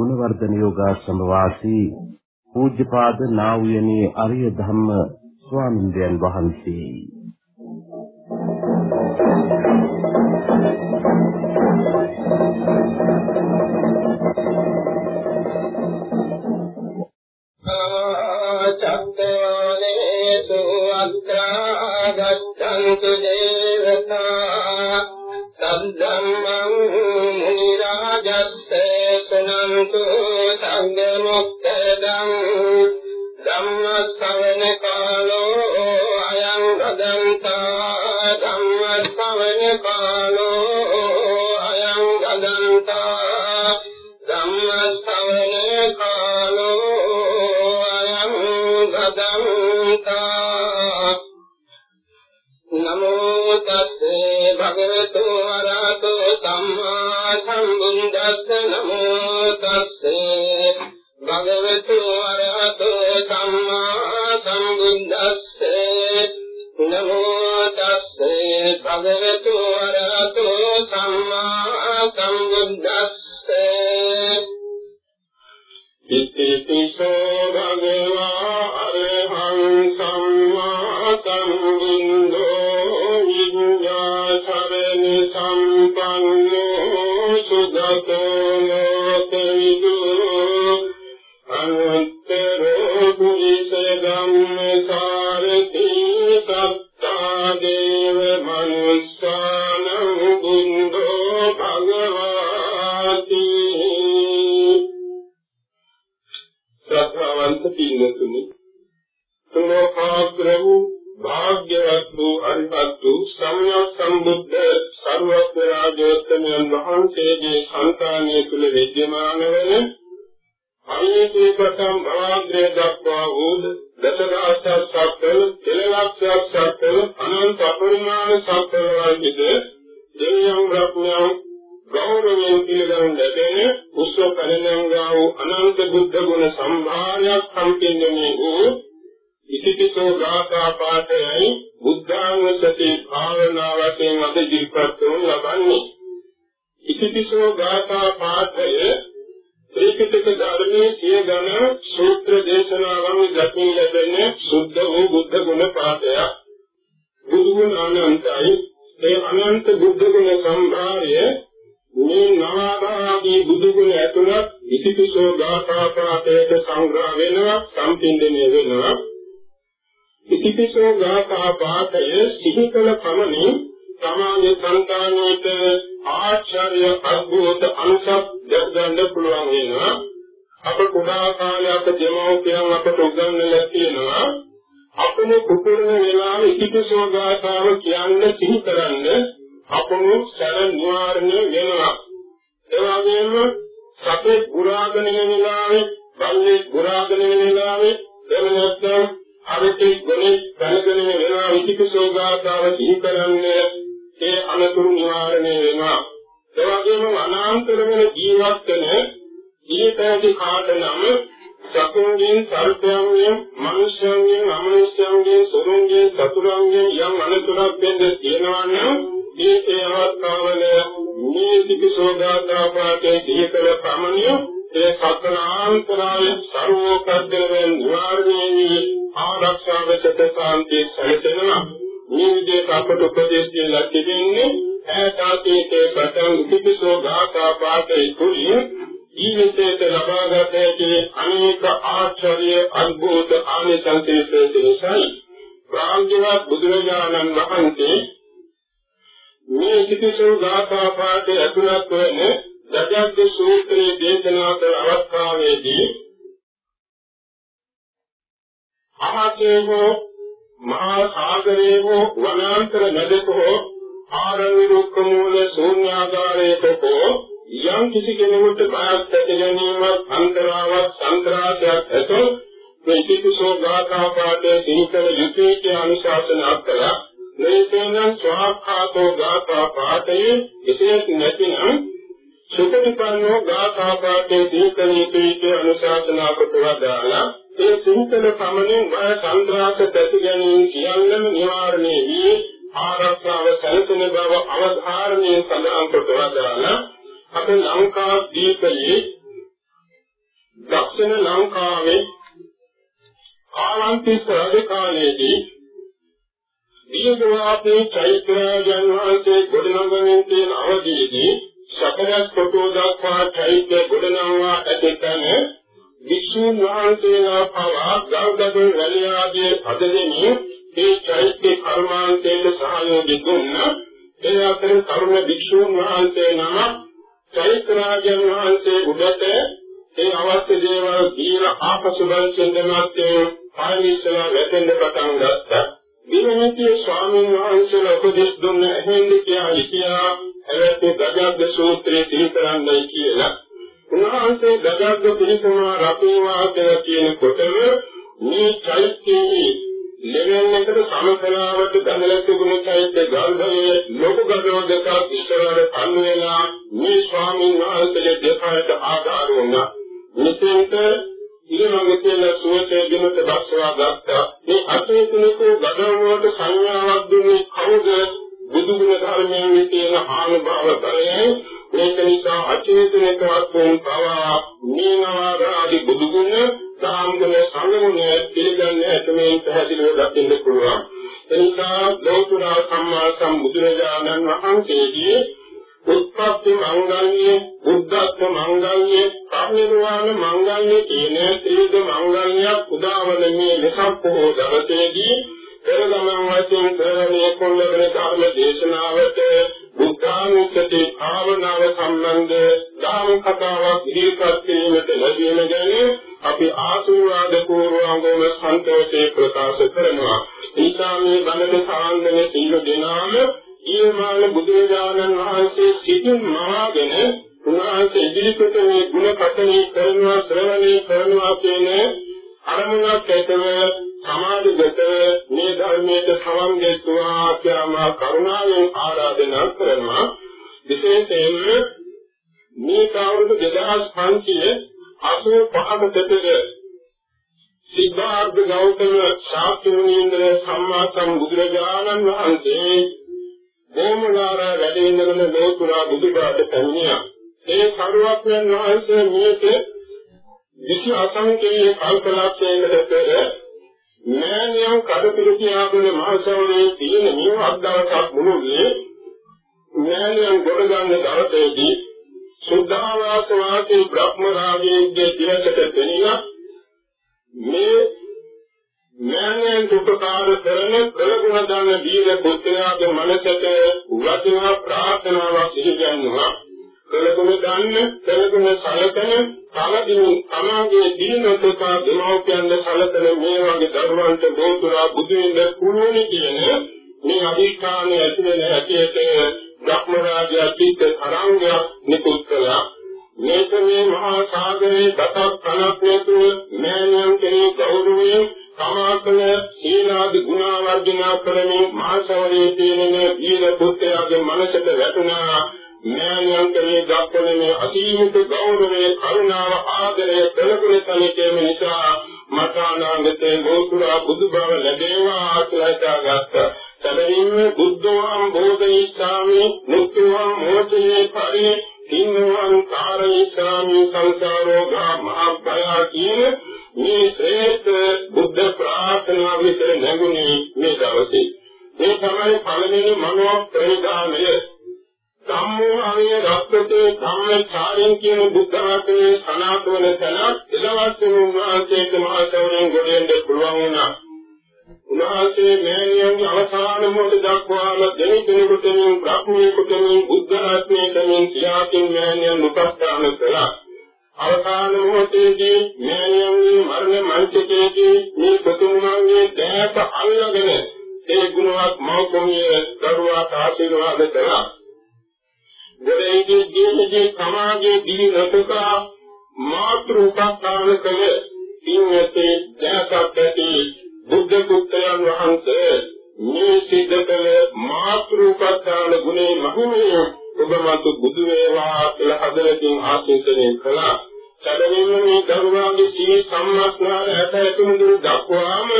ගුණවර්ධන යෝගාශ්‍රම වාසී පූජ්‍යපාද නා වූ අරිය ධම්ම ස්වාමින්දයන් වහන්සේ සම්මා සම්බුද්දස්සේ නමෝ තස්සේ භගවතු වරහතෝ සම්මා සම්බුද්දස්සේ ඉතිපිසෝ භගවා අරහං සම්මා සම්බුද්ධෝ විඤ්ඤාසරණ සම්පන්නෝ සුදතෝ ලෝකවිදු අනුත්තරෝ විද්‍යමාන වන අනිත්‍ය ප්‍රථම භාග්‍රය දක්වා වූ දසදහසක් සත්ත්ව කෙලවක්ෂයක් සත්ත්ව අනන්ත අපරිමාණ සත්ත්ව වර්ගිත දෙවියන් රත්නයන් ගෞරවයෙන් පිළිගනු ලැබෙන උස්ව කලනංගා වූ අනන්ත බුද්ධ ගුණ සම්භාරයක් සම්පෙන්නනේ වූ ඉතිපිසෝ ගාථා පාඨයයි බුද්ධාංගසති භාවනා වශයෙන් අද ජීවත් වනු ලබන්නේ ඉතිපිසෝ ගාථා පාඨය ත්‍රිපිටක ධර්මයේ සිය ගණ සූත්‍ර දේශනාවන් දක්වන ලැබෙන සුද්ධ වූ බුද්ධ ගුණ පාඨයක් බුදු ගුණ අනන්තයි. ඒ අනන්ත බුද්ධ ගුණ සම්භාරය මේ නාමාදී බුදු ගුණ ඇතුළත් ඉතිපිසෝ ගාථා පාඨයට සංග්‍රහ වෙනවා සම්පින්දනය වෙනවා. ඉතිපිසෝ ගාථා පාඨය සිහි කළ පමණින් සමාජ සංකාණයට ආචාර්ය අද්භූත අනුසක් දැක්ගන්න පුළුවන් වෙනවා. අප කුඩා කාලයක දෙමව්පියන් අපට උගන්වලා තියෙනවා. අපේ කුකුරන වෙලාවෙ ඉතිපිසෝ ගාථාව කියන්න සිහි කරන්න අපොණු සැර නිවාරණය වෙනවා. ඒ වගේම සතේ පුරාගෙන යන වෙලාවේ බල්ලේ පුරාගෙන යන වෙලාවේ එහෙම නැත්නම් අවිතේ ගොනේ දැනගෙන යන වෙලාව විචිකසෝ ගාථාව සිහි කරන්නේ ඒ අනතුරු නිවාරණය වෙනවා. ඒ වගේම අනාන්තර වෙන ජීවත් වෙන ජීවිතයේ කාටනම් සතුන්ගෙන් සර්පයන්ගෙන් මනුෂ්‍යයන්ගෙන් අමනුෂ්‍යයන්ගෙන් සොරුන්ගෙන් චතුරන්ගෙන් යම් අනතුරක් වෙන්න තියෙනවා නම් මේ අවස්ථාවල මේ පිටිසෝදාතා පාඨයේ දීකල පමණිය ඒ සතරාන්තරාය සර්වෝපද්දවෙන් නිවාරණය වී ආරක්ෂා වෙතට සාන්තිය සැලසෙනවා. මේ විදිහට අපට උපදේශ දෙලා තිබෙන්නේ ඈතාතීතේ පටන් පිටිසෝදාතා පාඨයේ කුලිය ජීවිතයට ලබාගත හැකි අනේක ආශ්චර්ය අద్භූත ආනිසංසයේ දේශයි ප්‍රාන්තිවත් බුදුරජාණන් වහන්සේ මේ කිසිසෝ ගාථා පාඨය ඇතුළත් වන දජග්ග සූත්‍රයේ දේශනා කළ අවස්ථාවේදී අහසේ හෝ මහා සාගරයේ හෝ වනාන්තර නදක හෝ ආරණ්‍ය රුක්ක මූල ශූන්‍යාගාරයක හෝ යම් කිසි කෙනෙකුට බයක් ඇති ගැනීමක් අන්තරාවක් සන්ත්‍රාසයක් ඇතොත් මේ කිසිසෝ ගාථා පාඨයේ සිහිකල යුතුය කියන අනුශාසනාවක් කළා. මේකෙන් ස්වාඛාතෝ ගාථා පාඨයේ එසේත් නැතිනම් සුපටිපන්නෝ ගාථා පාඨයේ සිහිකල යුතුය කියන අනුශාසනාව කොට වදාලා ඒ සිහිකල පමණින් වය සන්ත්‍රාස ඇති ගැනීම සියල්ලම නිවාරණය වී ආරක්ෂාව සැලසෙන බව අවධාරණය සඳහන් කොට වදාලා අප ලංකා දීපයේ දක්ෂිණ ලංකාවේ ආලන්තිස් රජ කාලයේදී දීගවාපේ චෛත්‍යයන් වහන්සේ ගොඩනගමින් තියෙන අවදීදී සතරස් කොටෝ දක්වා චෛත්‍ය ගොඩනංවා ඇතෙතන විසුණු වහන්සේලා පවා ගල්ගඩොල් වැලිය ආදී පදෙමින් ඒ චෛත්‍ය කර්මාන්තයේ සහයෝගය දුන්නා ඒ අතර කරුණ වික්ෂුන් වහන්සේ නම චෛත්‍යරාජන් වහන්සේ උඩට ඒ අවශ්‍ය දේවල් දීලා ආපසු බංසෙන්දමත් පාරිස්සලා වැටෙන්න පටන් ගත්තා. දිනහිතිය ස්වාමීන් වහන්සේලා උපදෙස් දුන්න ඇහෙන්න කියා හිතියා එවැනි ගජග්ග සූත්‍රයේ පිළිපරන්නයි කියලා. උන්වහන්සේ ගජග්ග පිළිතුමා රපේවා කියලා කියනකොටම මේ චෛත්‍යයේ ලෙවෙන් එකට සමකලාවට ගමලක් තිබුණු චෛත්‍ය ගල්භයේ ලොකු ගඩොල් දෙකක් ඉස්සරහට පන්නු වෙලා මේ ස්වාමීන් වහන්සේගේ දෙපායට ආධාර වුණා. මෙතෙන්ට ඊළඟ තියෙන සුවසේ දිනත දක්වා ගත්තා. මේ අතේතුනක ගඩොල් වලට සංඥාවක් දුන්නේ කවුද? බුදුගුණ ධර්මයෙන් තියෙන ආනුභාව බලයෙන් මේක නිසා අචේතනික වස්තුන් පවා නීනවාදී බුදුගුණ සාම්ගුණ සංගුණ පිළිගන්නේ ඇතමේ පැහැදිලිව දකින්න පුළුවන්. එනිසා ලෝතර සම්මා සම්බුදුරජාණන් වහන්සේගේ උත්පත්ති මංගල්‍ය, බුද්ධත්ව මංගල්‍ය, පරිනිර්වාණ මංගල්‍ය කියන ත්‍රිවිධ මංගල්‍යයක් උදාවන මේ ලසප්පෝ දවසේදී පෙරගමන් වශයෙන් කරණීය කොල්ලගෙන ධර්ම දේශනාවට බුද්ධානුස්සති භාවනාව සම්බන්ධ ධර්ම කතාවක් ඉදිරිපත් කිරීමට ලැබීම ගැන අපි ආශිර්වාද පූර්වංගම සන්තෝෂේ ප්‍රකාශ කරනවා. ඊටා මේ බණට සාන්දන සීල දෙනාම ඊමාන බුදුරජාණන් වහන්සේ සිටින් මවාගෙන උන්වහන්සේ ඉදිරිපිට මේ ගුණ කතනී කරනවා ශ්‍රවණී කරනවා කියන අරමුණක් ඇතව සමාධිගත මේ ධර්මයේ සමන් දෙතුවා කියලා කරුණාවෙන් ආරාධනා කරනවා විශේෂයෙන්ම මේ කවුරුද 2585කට පෙර සිද්ධාර්ථ ගෞතම ශාස්ත්‍රඥ සම්මා සම්බුදුරජාණන් වහන්සේ බෝමනාරා වැඩ ඉඳගෙන ලෝතුරා බුදුබාට පැමිණියා. ඒ කරුණාවෙන් වහන්සේ මේක විසි අසංකේය කල්පලක්ෂයකට පෙර මෑණියන් කඩපිළි කියාගෙන මහසවනේ තියෙන නිව අද්දවසක් මුළුල්ලේ මෑණියන් ගොඩ ගන්න දවසේදී සුද්ධාවාස වාසී බ්‍රහ්ම රාජයේ දිවකට දෙනියා මේ ඥානයෙන් උපකාර කරන කලගුණ දන්න දීල පුත්‍රයාගේ මනසට වචන ප්‍රාර්ථනාවක් ඉහිගන්නවා කලගුණ දන්න කලගුණ සලකන තවදින සමාජයේ දීනතතා දෙමෝපියන්ද සලකන මේ වගේ දරුවන්ට බෝතුරා බුදු වෙන්න පුළුවන් කියන මේ අධිෂ්ඨානය ඇති වෙන හැටියට බ්‍රහ්ම රාජයා චිත්ත තරංගයක් නිකුත් කළා. මේක මේ මහා සාගරේ දතක් කනක් නැතුව මෑණියන් කෙරේ ගෞරවයෙන් සමාකල සීලාදි ගුණවර්ධනා කරමින් මහසවරේ තියෙන දීන පුත්‍රයාගේ මනසට වැටුණා. මෑණියන් කෙරේ දක්වන මේ අසීමිත ගෞරවයේ කරුණාව ආදරය කළගුණ තනිකේම නිසා මට අනාගතේ ලෝතුරා බුදුබව ලැබේවා කියලා හිතාගත්තා. සැබවින්ම බුද්ධවම් බෝධිසාමි මුක්තිවම් මොචේ පරි තින්වන් කාරේසාමි සංසාරෝගා මහබ්බයා කියන මේ ශ්‍රේෂ්ඨ බුද්ධ ප්‍රාර්ථනා විතර නැගුණේ මේ දවසේ. මේ තමයි පළවෙනි මනෝ ප්‍රේදානය. ධම්මෝ අවිය රත්නතේ ධම්මචාරයෙන් කියන බුද්ධ ආත්මයේ සනාතවන තැන එලවත් වුණාසේක මහසවරෙන් ගොඩෙන්න පුළුවන් වුණා. උන්වහන්සේ මෑණියන්ගේ අවසාන මොහොත දක්වාම දෙවි කෙනෙකුට මෙන් බ්‍රහ්මීකුට මෙන් බුද්ධ රත්නයට මෙන් සියාකින් මෑණියන් උපස්ථාන කළා. අවසාන මොහොතේදී මෑණියන්ගේ මරණ මංචකයේදී මේ පුතුමන්ගේ දැක අල්ලගෙන ඒ ගුණවත් මෞකමිය දරුවාට ආශිර්වාද කළා. ගොඩේදී ජීවිතේ සමාජයේ දී නොතකා මාතෘකාස්ථාන කළ ඉන්නතේ දැනසක් ඇති බුද්ධ පුත්‍රයන් වහන්සේ මේ සිද්ධ කළ මාතෘකාස්ථාන ගුණේ මහිමය ඔබ මත බුදු වේවා කියලා හදලකින් ආශිර්වාදනය කළා. සැබවින්ම මේ දරුවාගේ ජී සම්මාස්නාර ඇතැතුම් දුර දක්වාම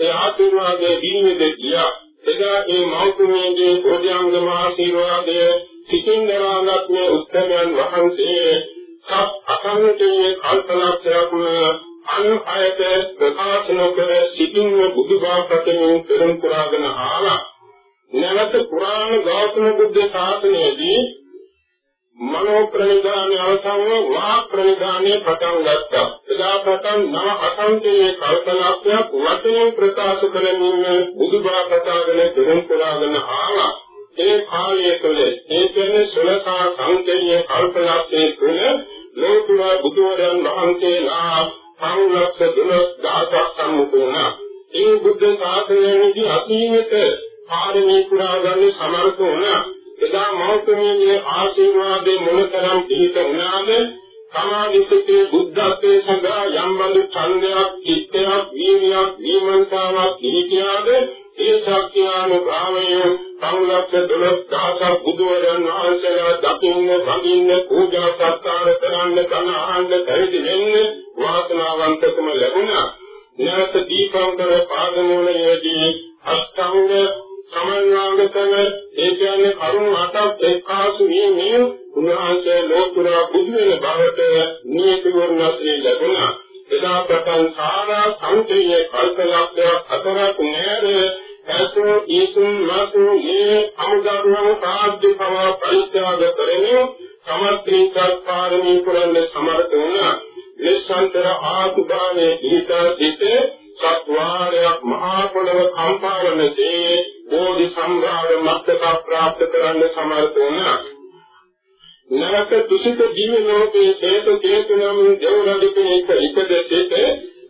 ඒ ආශිර්වාදයේ දීමෙද කියා. එදා ඒ මෞතුමියගේ බෝධිංගම ආශිර්වාදය සිතින් දරාගත් මේ උත්තමයන් වහන්සේ සත් අසංකේය කල්පනාක්ෂයක්ම අන් අයට ප්‍රකාශ නොකර සිටින්න බුදුබව ප්‍රතිමින් පෙරම් පුරාගෙන ආවා. නැවත පුරාණ ගෞතම බුද්ධ ශාසනයේදී මනෝ ප්‍රනිධානය අවසන්ව වා ප්‍රනිධානය පටන් ගත්තා. එදා පටන් නව අසංකේය කල්පනාක්ෂයක් වචනෙන් ප්‍රකාශ කරමින් බුදුබව ප්‍රකාශන පෙරම් පුරාගෙන ආවා. ඒ කාලය තුළ ඒ කියන්නේ සලසා සංකේය කල්පනාක්ෂයේ තුළ ලෝතුර බුදුරජාණන් වහන්සේලා පවුලක්ෂ දුලස් දහසක් සම්මුඛ වුණා. ඒ බුද්ධ ශාසනයේදී අසීමිත පාරමී පුරා ගන්න සමර්ථ වුණා. එදා මෞතුමියගේ ආශිර්වාදයේ මොනතරම් පිහිට වුණාද? සමාධිසිතේ බුද්ධත්වයේ සඳහා යම් බඳු ඡන්දයක්, චිත්තයක්, වීර්යයක්, විමර්ශාවක් පිහිටියාද? ඒ ශක්තියානුභාවය සංලක්ෂ දොළොස් දහසක් බුදුවරයන් වහන්සේලා දකින්න, වඳින්න, පූජා සත්කාර කරන්න, කන අහන්න, පැවිදි වෙන්න වාසනාවන්තකම ලැබුණා. නැවත දීපංකර පාදමූලයේදී අෂ්ටාංග සමන්වාගතව ඒ කියන්නේ කරුණු අටක් එක්කාසු වීමෙන් උන්වහන්සේ ලෝතුරා බුදු වෙන බවට නියති වර්ණස්ත්‍රී ලැබුණා. එදා පටන් සාරා සංකේය කල්පලක්ෂය අතරක් නෑර ඇසෝ ඊසුන් මාසු මේ අමුදරුවන් සාධ්‍ය පව පරිත්‍යාග කරමින් සමත්‍රී සත්පාරමී පුරන්න සමර්ථ වුණා. නිස්සන්තර ආතුභාවේ ඊතා සිට සත්වාරයක් මහා පොළව කම්පා වනසේ බෝධි සම්භාර මත්තක ප්‍රාප්ත කරන්න සමර්ථ වුණා. නරක තුසිත ජීව ලෝකයේ හේතු හේතුනම් දෙවරදි කෙනෙක් එකද සිට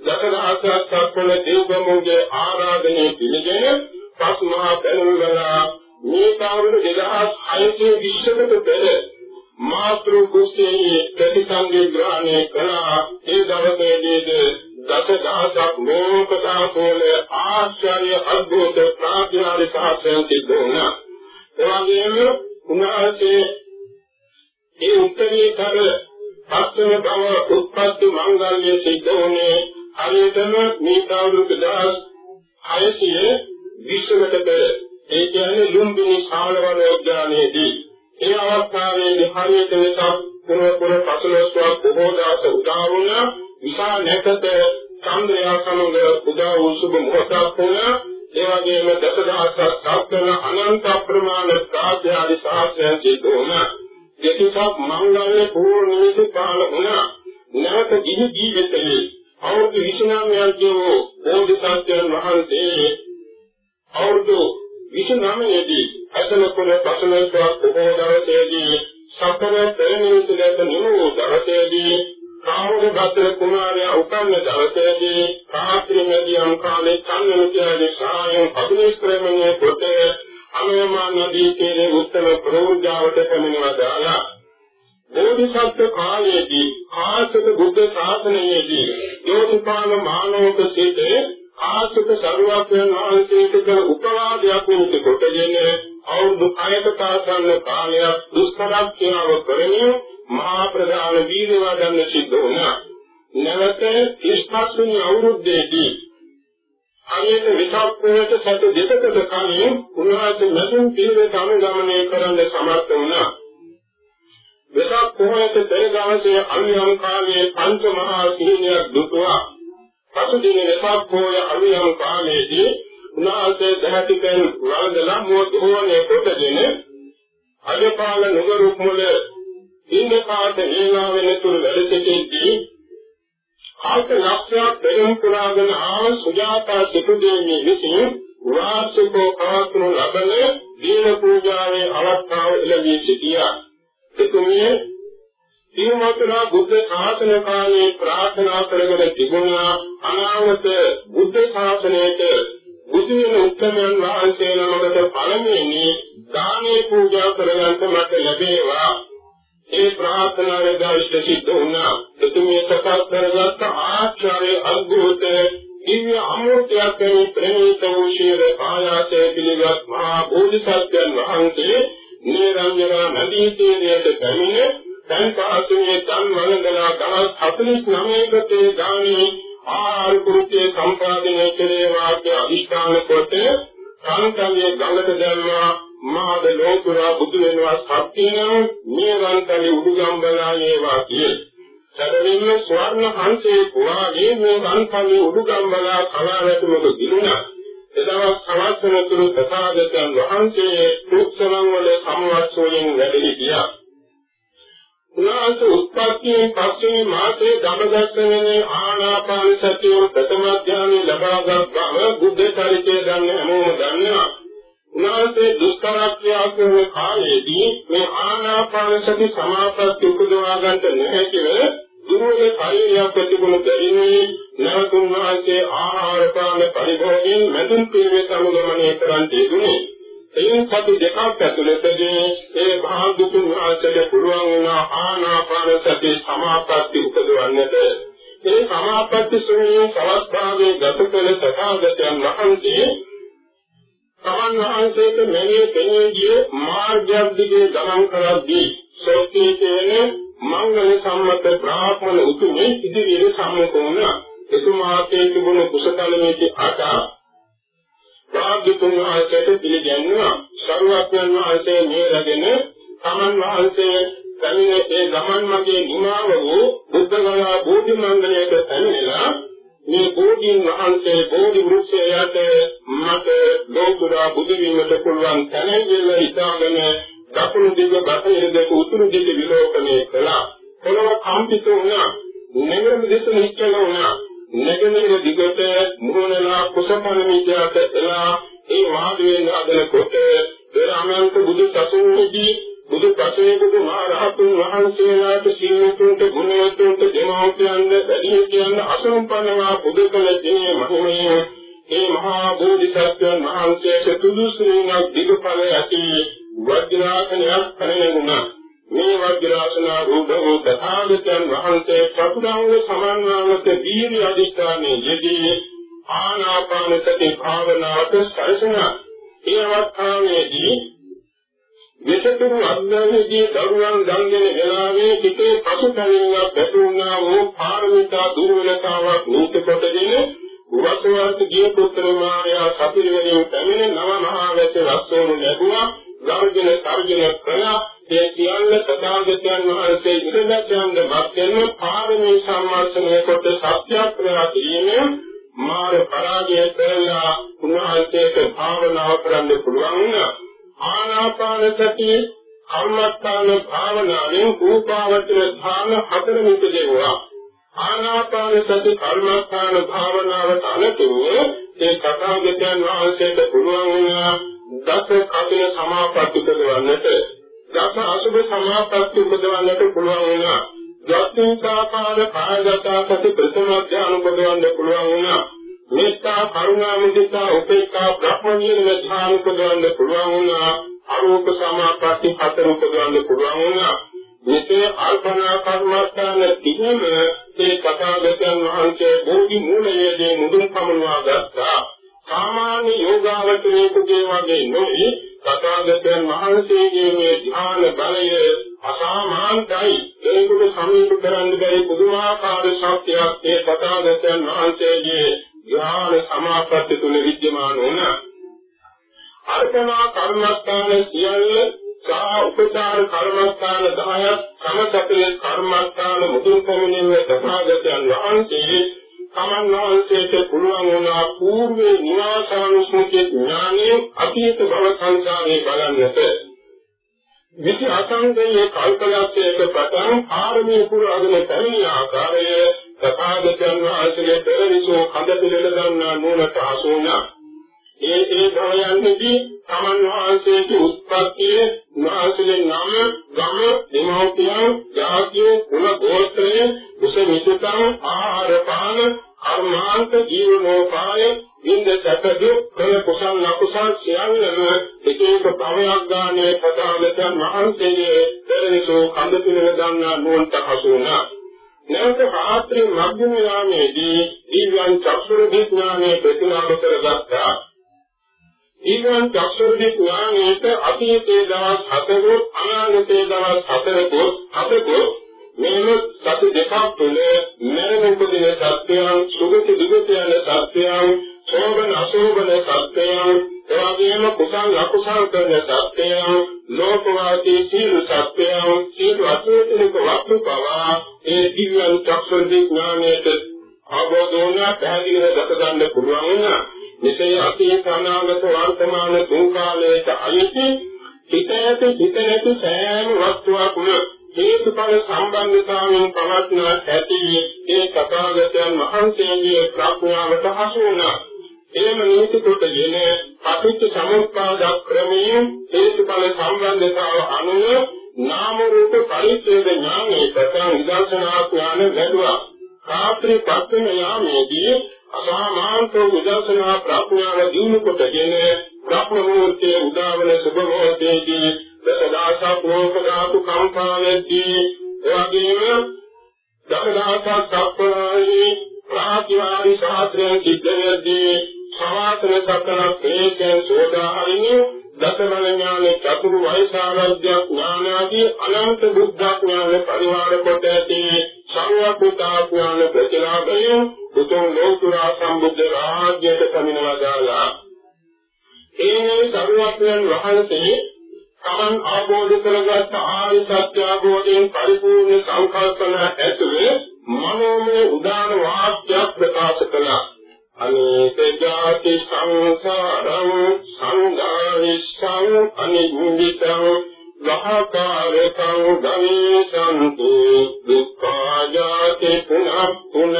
දසදහසක් සක්වල දේවමුගේ ආරාධනය පිළිගෙන පස්මහා බැලුවලා මේ කවුරු 2620කට පෙර මාතෘ කුසී ප්‍රතිසංගේ ග්‍රහණය කළා ඒ දවසේදීද දසදහසක් ලෝකදාසෝල ආශ්චර්ය අද්භූත ප්‍රාතිහාර්ය සාක්ෂයන් සිද්ධ වුණා. එවැගේම උන්වහන්සේ ඒ උත්තරීතර පස්වන බව උත්පත්ති මංගල්‍ය සිද්ධ වුණේ හරියටම මේ කවුරුද දහස් 600 විශ්වකට පෙර ඒ කියන්නේ ලුම්බිනි ශාලවන උද්‍යානයේදී ඒ අවස්ථාවේදී හරියට වෙසක් පුර පුර පසළොස්වක් බොහෝ දවස උදා වුණා විශාල නැකත චන්ද්‍රයා සමග උදා වූ සුබ මොහොතක් වුණා ඒ වගේම දසදහසක් සත්වන අනන්ත ප්‍රමාණ ප්‍රාත්‍යාදි සාහසයන් සිද්ධ වුණා. දෙතිසක් මංගල්‍ය පූර්ණ නිමිති පාල වුණා. නැවත ජීවි ජීවිතයේ අවුරුදු 29ක් ජීවෝ බෝධිසත්වයන් වහන්සේ අවුරුදු 29 දී අසල කුල පසලස්වක් බොහෝ දවසේදී සතර පෙරණිවිතුලට නිමු දවසේදී කාමක ගත කුමාරයා උපන්න දවසේදී රාත්‍රී නදියම් කාලේ කන්නමිතියගේ සායම් අභිනිෂ්ක්‍රමණය කොට අනෝමා නදී තීරේ උත්තර ප්‍රෝජාවට පැමිණවා දාලා බෝධිසත්ව කාලයේදී ආසක බුද්ධ ශාසනයේදී යෝතිපාල මානවක සිටේ ආසක සරුවක්යන් වහන්සේට කළ උපවාදයක් නිමිත කොටගෙන අවුරුදු 6කට ආසන්න කාලයක් දුෂ්කරක්ෂාව කරමින් මහා ප්‍රධාන වීර වඩන්න සිද්ධ වුණා. නැවත 35 වෙනි අවුරුද්දේදී අනේක විසක්කයට සත දෙකකට කලින් උන්වහන්සේ මෙතුන් පිළිවෙත අනුගමනය කරන්න සමර්ථ වුණා. වෙසක් පොහොයට පෙර දවසේ අනියම් කාලයේ පංච මහා සීනියක් දුටුවා. පසුදින වෙසක් පොය අනියම් කාලයේදී උන්වහන්සේ දහතිකෙන් වළඳලා මොහොතෝනේ කොටගෙන අජපාල නුගරුක් මුල ඉන්නකාට හේලා වෙනතුරු වැඩ සිටිද්දී ආත ලක්ෂයක් පෙරම් පුරාගෙන ආව සුජාතා සිටුදේවී විසින් වාර්ෂිකව පවත්වනු ලබන දීන පූජාවේ අවස්ථාව ලැබී සිටියා. එතුමිය සීමාතුනා බුද්ධ ශාසන කාලයේ ප්‍රාර්ථනා කරගෙන තිබුණා අනාගත බුද්ධ ශාසනයට බුදු වෙන උත්තමයන් වහන්සේ නමකට පළමුවෙනි දානේ පූජා කරගන්න මට ලැබේවා. ඒ ප්‍රාර්ථනාව දායිෂ්ඨ සිද්ධ වුණා. එතුමිය සකස් කරගත්ත ආචාර්ය අද්භූත දිව්‍ය අමෘතයක් වෙන ප්‍රේත වූ ශීල ආයාසයේ පිළිගත් මහා බෝධිසත්වයන් වහන්සේ නිරංජන නදී තීරයට පැමිණ දැන් පාසුවේ තන් වළඳලා දවස් 49කට දානේ ආහාර කෘත්‍ය සම්පාදනය කෙරේවා කියලා අදිෂ්ඨාන කොට සංකල්පයේ ගඟට දැම්මා මාද ලෝකුරා බුදු වෙනවා සත්‍යනම් නිරන්තරේ උඩුගම්බලා ඒවා කියේ. සැබවින්ම ස්වර්ණ හංසයේ කුවාගේ මේ රන්කල්ලේ උඩුගම්බලා කලාවැටුමක දිනුණා. එදවස් සවස්වතුරු තථාගතයන් වහන්සේ රුක්සලං වල සමවත්සෝයෙන් වැඩ සිටියා. උනාස උත්පත්තියෙන් පස්සේ මාසේ ධමදස්සනේ ආනාපාන සතිය ප්‍රථම ඥානෙ ලබාගත් බව බුද්ධ චරිතය දන්නේ හැමෝම දන්නවා. උනාසේ දුෂ්කරක්‍රියා කරන කාලයේදී මේ ආනාපාන සති සමාපatti උපදවා ගන්නට නැහැකිව දුර්වල ශරීරයක් ප්‍රතිගුණ දෙන්නේ නැවතුන් වාසේ ආහාර පාන පරිභෝගයෙන් මැදුම් පිළිවෙත අනුගමනය කරන්න යෙදුනේ. එයින් සතු දෙකක් ඇතුළතදී ඒ භාගතුන් වහන්සේට පුළුවන් වුණා ආනාපාන සති සමාපatti උපදවන්නට ඒ සමාපatti ශ්‍රේණිය සවස්භාවයේ ගත කළ තථාගතයන් වහන්සේ තමන් වහන්සේට මෙලේ පෙනීගිය මාර්ගයක් දිගේ ගමන් කරද්දී සෝකී කියන මංගල සම්මත බ්‍රාහ්මණ උතුමේ ඉදිරියේ සම්මුඛ වුණා එතුමාගේ තිබුණු කුසතලමේදී අටා භාග්‍යතුන් වහන්සේට පිළිගන්නවා. සරුවක්යන් වහන්සේ මේරගෙන තමන් වහන්සේ කමිනේ ඒ ගමන් මගේ නිමාව වූ බුද්ධගයා බෝධි මණ්ඩලයට පැමිණලා මේ බෝධීන් වහන්සේ බෝධි වෘක්ෂයට මට ලෝකුරා බුදු වීමට පුළුවන් තැන කියලා හිතාගෙන දකුණු දිග බටහිර දෙක උතුරු දිග විලෝකනය කළා. පොළව කම්පිත වුණා. නෙගරම දෙස නිශ්චල වුණා. නැගෙනහිර දිගට මුහුණලා කුසපන මිත්‍යාට එලා ඒ මහදේව නදනකොට පෙර අනන්ත බුදු සසුනේදී බුදු පසේ බුදු මහරහතුන් වහන්සේලාට සීලතුන්ට ගුණවතුන්ට දෙමෝපියන්ද වැඩිහිටියන්ද අසම්පන්නවා බුදු කළ දේ මහිමය ඒ මහා බෝධිසත්වයන් වහන්සේට තුදුසුරිනක් දිගඵල ඇති වජ්‍රාසනයක් පරිණුණා මේ වජ්‍රාසනා රූප වූ තථාගතයන් වහන්සේ චතුරාංග සමන්වාගත දීර්ඝ අධිෂ්ඨානයේ යෙදී ආනාපාන සති භාවනාවට සැලසුණා. ඒ අවස්ථාවේදී විසතුරු අඥානයේදී දරුවන් දන්ගෙන වෙලාවේ පිටේ පසුතැවෙනවා පැතුණා වූ පාරමිතා දුර්වලතාවක් නීත කොටගෙන වසවාස ගිය පුත්‍ර මායා සතිරෙන් පැමිණ නව මහා වැස රස්සෝණු ලැබුවා ගර්ජන තර්ජන කළා ඒ සියල්ල තථාගතයන් වහන්සේ ඉරදැකයන්ද මැත්තෙන් පාරමී සම්මාසනය කොට සත්‍යක්‍රියා කිරීමෙන් මාර පරාජය කරලා උන්වහන්සේට භාවනාව කරන්න පුළුවන් වුණා. ආනාපාන සතිය කර්මස්ථාන භාවනාවෙන් රූපාවචර ධාන හතර මිදෙවුවා. ආනාපාන සති කර්මස්ථාන භාවනාවට අනුතුව ඒ තථාගතයන් වහන්සේට පුළුවන් වුණා දස කපින සමාපatti කරවන්නට දස අසුභ සමාපatti උපදවන්නට පුළුවන් වුණා. යත්ථාකාර කායගතසති ප්‍රථම ඥාන උපදවන්න පුළුවන් වුණා. මෙත්තා කරුණා මුදිතා උපේක්ඛා බ්‍රහ්මණීය ඥාන උපදවන්න පුළුවන් වුණා. අරූප සමාපatti හතර උපදවන්න පුළුවන් වුණා. මෙසේ අල්පනා කර්මස්ථාන තිබෙන ඒ කථාගතයන් වහන්සේ බෝධි මූලයේදී මුදුන් පමුණවා ගත්තා. සාමාන්‍ය යෝගාවචරයෙකුගේ වගේ නොවේ තථාගතයන් වහන්සේගේ මේ ධ්‍යාන බලය අසාමාන්‍යයි. ඒකට සමීප කරන්න බැරි පුදුමාකාර ශක්තියක් ඒ තථාගතයන් වහන්සේගේ ධ්‍යාන සමාපatti තුල විද්‍යමාන වුණ අර්පණා කර්මස්ථාන සියල්ල සා උපචාර කර්මස්ථාන 10ක් සමතපේ කර්මස්ථාන මුදුන් පොමිනේ තථාගතයන් වහන්සේ තමන් වහන්සේට පුළුවන් වුණා పూర్වේ නිවාසානුස්මෘතිය ඥානයෙන් අතීත භව සංසාරේ බලන්නට. විසි අසංගයේ කල්පලක්ෂයක පටන් ආරමී පුරාගෙන පැමිණි ආකාරය තථාගතයන් වහන්සේගේ පෙරවිසෝ කඳ පිළිල ගන්නා නුවණට ආසෝනා ඒ ඒ භවයන්ෙහිදී තමන් වහන්සේගේ උත්පත්තිය වාසලේ නම ගම දෙමෝපියන් ජාතිය කුල ගෝත්‍රය කුස මිතුතං ආහාර පාන කර්මාන්ත ජීවනෝපාය ඉන්ද සැපදු කළ කුසල් අකුසල් සියල්ලම එක එක භවයක් ගානේ ප්‍රදාලයන් වහන්සේගේ පෙරණිසෝ කඳ පිළිවෙල ගන්නා නුවණට හසු වුණා. නැවත රාත්‍රී මධ්‍යම යාමේදී දීවයන් චක්ෂුර විඥානයේ ප්‍රතිලාභ කරගත්තා. දීවයන් චක්ෂුර විඥානයේට අතීතයේ දවස් හතරක් අනාගතයේ දවස් හතරක් හතරක් මේම සතු දෙකක් තුළ මරණ උපදින සත්‍යයන් සුගති දුගති යන සත්‍යයන් සෝබන අසෝබන සත්‍යයන් එවැගේම කුසල් අකුසල් කරන සත්‍යයන් ලෝකවාදී සීල සත්‍යයන් සීල අත්‍යන්තික වස්තු පවා ඒ දිව්‍යන් චක්ෂුර විඥානයේ අවබෝධෝන පැහැදිලිව දැක ගන්න පුළුවන් වෙනවා මෙසේ අතීත අනාගත වර්තමාන තුන් කාලයට අයිති හිත ඇති හිත නැති සෑම වස්තුවක්ම හේතුඵල සම්බන්ධතාවයෙන් පවත්න ඇති ඒ තථාගතයන් වහන්සේගේ ප්‍රඥාවට හසු වුණා. එම නිමිති කොටගෙන පටිච්ච සමුප්පාද ක්‍රමයෙන් හේතුඵල සම්බන්ධතාව අනුව නාම රූප පරිච්ඡේද ඥානයේ ප්‍රථම විදර්ශනා ඥාන ලැබුවා. රාත්‍රී පස්වෙන යාමේදී අසාමාන්ත විදර්ශනා ප්‍රඥාව දිනු කොටගෙන බ්‍රහ්ම මුහූර්තයේ උදාවන සුබ මොහොතේදී දසදහසක් ලෝක ධාතු කම්පාවෙද්දී එවැගේම දසදහසක් සප්පනායි ප්‍රාතිවාරි ශාස්ත්‍රයෙන් සිද්ධ වෙද්දී සමාතර සතර ප්‍රේතයන් සෝදාහරිනි දසමන ඥාන චතුරු වෛසාරද්‍ය ඥානාදී අනන්ත බුද්ධ ඥාන පරිවාර කොට ඇති සංවප්පතා ඥාන ප්‍රතිලාභයෙන් උතුම් ලෝකුරා සම්බුද්ධ රාජ්‍යයට පමිනවා දාලා ඒ සරුවත්යන් වහන්සේ තමන් ආબોධ කරගත් ආර්ය සත්‍ය අවබෝධයෙන් පරිපූර්ණ සංකල්පන ඇතුළේ මනෝමය උදාන වාක්‍යයක් ප්‍රකාශ කළා. අනේක ජාති සංසාරං සංඝාරිස්සං අනිමුදිතං වහකාරකං ගවේසන්තු දුක්ඛා ජාති පුනః පුනං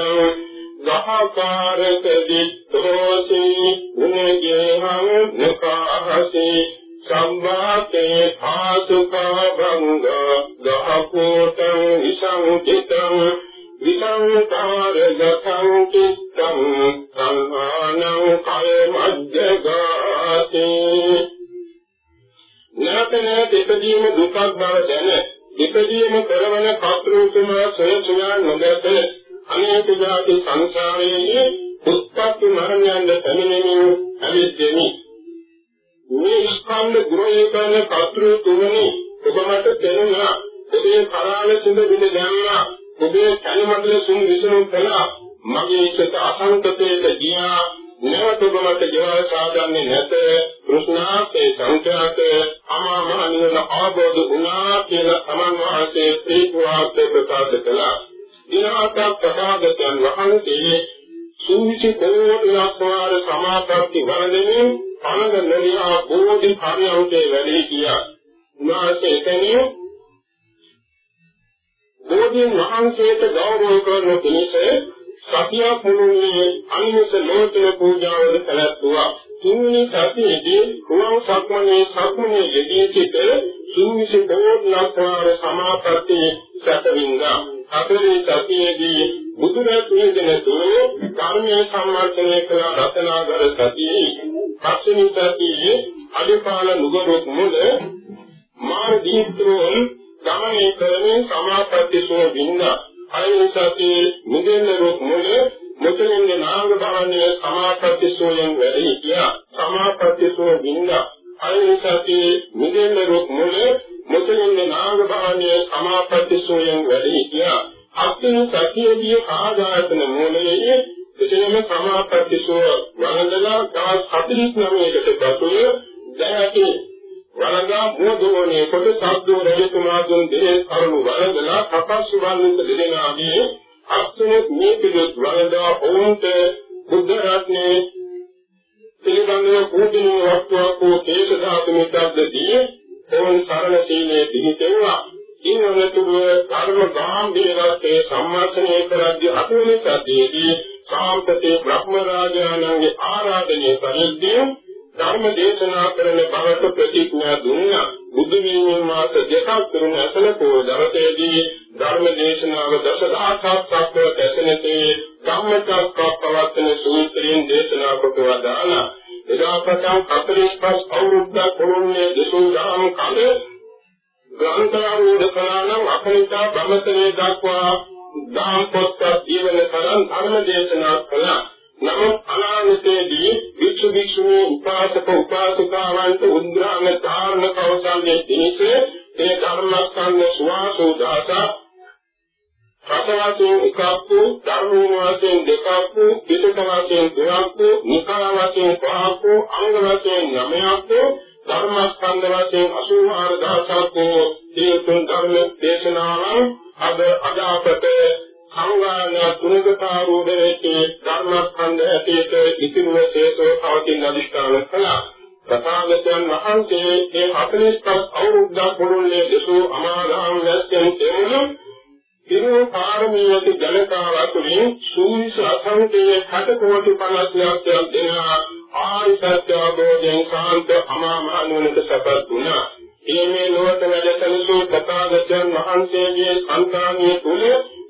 වහකාරක දිත්තෝසි උනගේහං නකාහසේ සම්මාතේ පාසුකා භංග දහකෝටං විසංකිතං විසංකාරගතං චිත්තං සංහානං කය මජ්ජගාති. නැතන දෙපදීම දුකක් බව දැන දෙපදීම කරවන කතුරුතුමා සෝචනා නොදැත අනේක જાති සංසාරයේ කළා. මගේ සිත අසංකතයට ගියා. නැවත ඔබමට ජීවය සාදන්නේ නැත. කෘෂ්ණාසේ සංඛ්‍යාත අමා මහ නිවන ආબોධ වුණා කියලා සමන් වහන්සේ ප්‍රේක්වාර්ථ ප්‍රකාශ කළා. දිනාතක් ප්‍රසාදයන් වහන්සේ සූවිසි කෝටි ලක්ෂාර සමාපatti වරදෙනින් අනග නලියා බෝධි පරියෝගේ වැඩි කියා. උන්වහන්සේ එතනින් බෝධි වහන්සේට ගෞරව කරන පිණිස සතියක් මුළුමනින් අනිමස ලෝතර පූජාවද කළත්තුවා. තුන්වෙනි සතියේදී කුලං සක්මනේ සක්මනේ යෙදී සිට සූවිසි බෝධි ලක්ෂාර සමාපatti සැතවින්දා. හතරේ සතියේදී බුදුරජාණන් වහන්සේ ධර්මයේ සම්මාර්ථනය කළ රතනාගර සතියේ පස්වෙනි සතියේ අදිපාල නුගරොත් මුල මාර දීත්‍රෝන් ගමනේ කරමින් සමාපatti සෝ වින්න අයින් සතියේ මුදෙන්නරොත් මුල මුතලින්ද නාග භවනයේ සමාපatti සෝයන් වැඩි කියා සමාපatti සෝ වින්න අයින් සතියේ මුදෙන්නරොත් මුල මුතලින්ද නාග භවනයේ සමාපatti සෝයන් වැඩි කියා අත්තින සතියේදී ආදායතන මූලයේ එසේම සමාපත්තිසෝ වරඳලා තවත් 49කට පසුව දැහැටි වරඳා මොදෝනේ කොට සද්දෝ රජතුමා දුන් දෙහි කරුණු වරඳලා තපස්සු වන්ත දෙදෙනාගේ අත්තුනේ මේ පිළිත් වරඳා ඔවුන්ට බුද්ධ රත්නේ පිළිබඳව පූජනීය වස්තුවක් වූ තේජ ධාතු මිත්‍යද්දී ඔවුන් සරණ සීලයේ පිහිටෙව්වා. ඉන්නතුව ධර්ම ගාම්භීරත්වයේ සම්මාසනය කරද්දී අතුනේ සතියේදී සාම්පතේ බ්‍රහ්ම රාජානන්ගේ ආරාධනය පරිද්දී ධර්ම දේශනා කරන බවට ප්‍රතිඥා දුන්නා. බුදු වීමේ මාස දෙකක් තුන ඇසල පොය දවසේදී ධර්ම දේශනාව දසදහසක් සත්ව ඇසෙනතේ ධම්මචක්ක පවත්තන සූත්‍රයෙන් දේශනා කොට වදාලා එදා පටන් 45 අවුරුද්දක් වුණේ දසුන් දහම් කල ග්‍රන්ථාරූඪ කලානම් අපරිතා බ්‍රහ්මචර්ය දක්වා දාම් පොත් ජීවන තරම් ධර්ම දේශනා කළා. නමුත් අනාගතයේදී වික්ෂු වික්ෂුණී උපාසක උපාසිකාවන්ට උද්ග්‍රහණ ධාරණ කෞසල්‍යයේ පිණිස ඒ ධර්මස්කන්ධ සුවාසෝ දාස රසවතෙන් එකක් වූ ධර්මෝම වශයෙන් දෙකක් වූ පිටක වශයෙන් දෙකක් වූ නිකා වශයෙන් පහක් වූ අංග වශයෙන් නවයක් වූ ධර්මස්කන්ධ වශයෙන් 84000ක් වූ ඒ තුන් ධර්ම දේශනාවන් අද අද අපට සංගාන තුනකතාරූඪ වෙච්ච ධර්මස්කන්ධ ඇටියට ඉතිරුව හේතෝ පවතින අදිෂ්ඨාන කළා. තථාගතයන් වහන්සේ මේ 45 අවුරුද්දක් මුළුල්ලේ දසූ අමාදාම් වැස්සෙන් තෙමුණු ඉරු පාරමීයති ජනතාව තුළින් සූවිස අසංකේය කට කෝටි 50ක් දෙන ආරි සත්‍ය අවබෝධයෙන් කාන්ත අමා මහ නුවණට සපත් වුණා. මේ ලෝක වැඩසලසූ තථාගතයන් වහන්සේගේ සංකාමිය තුල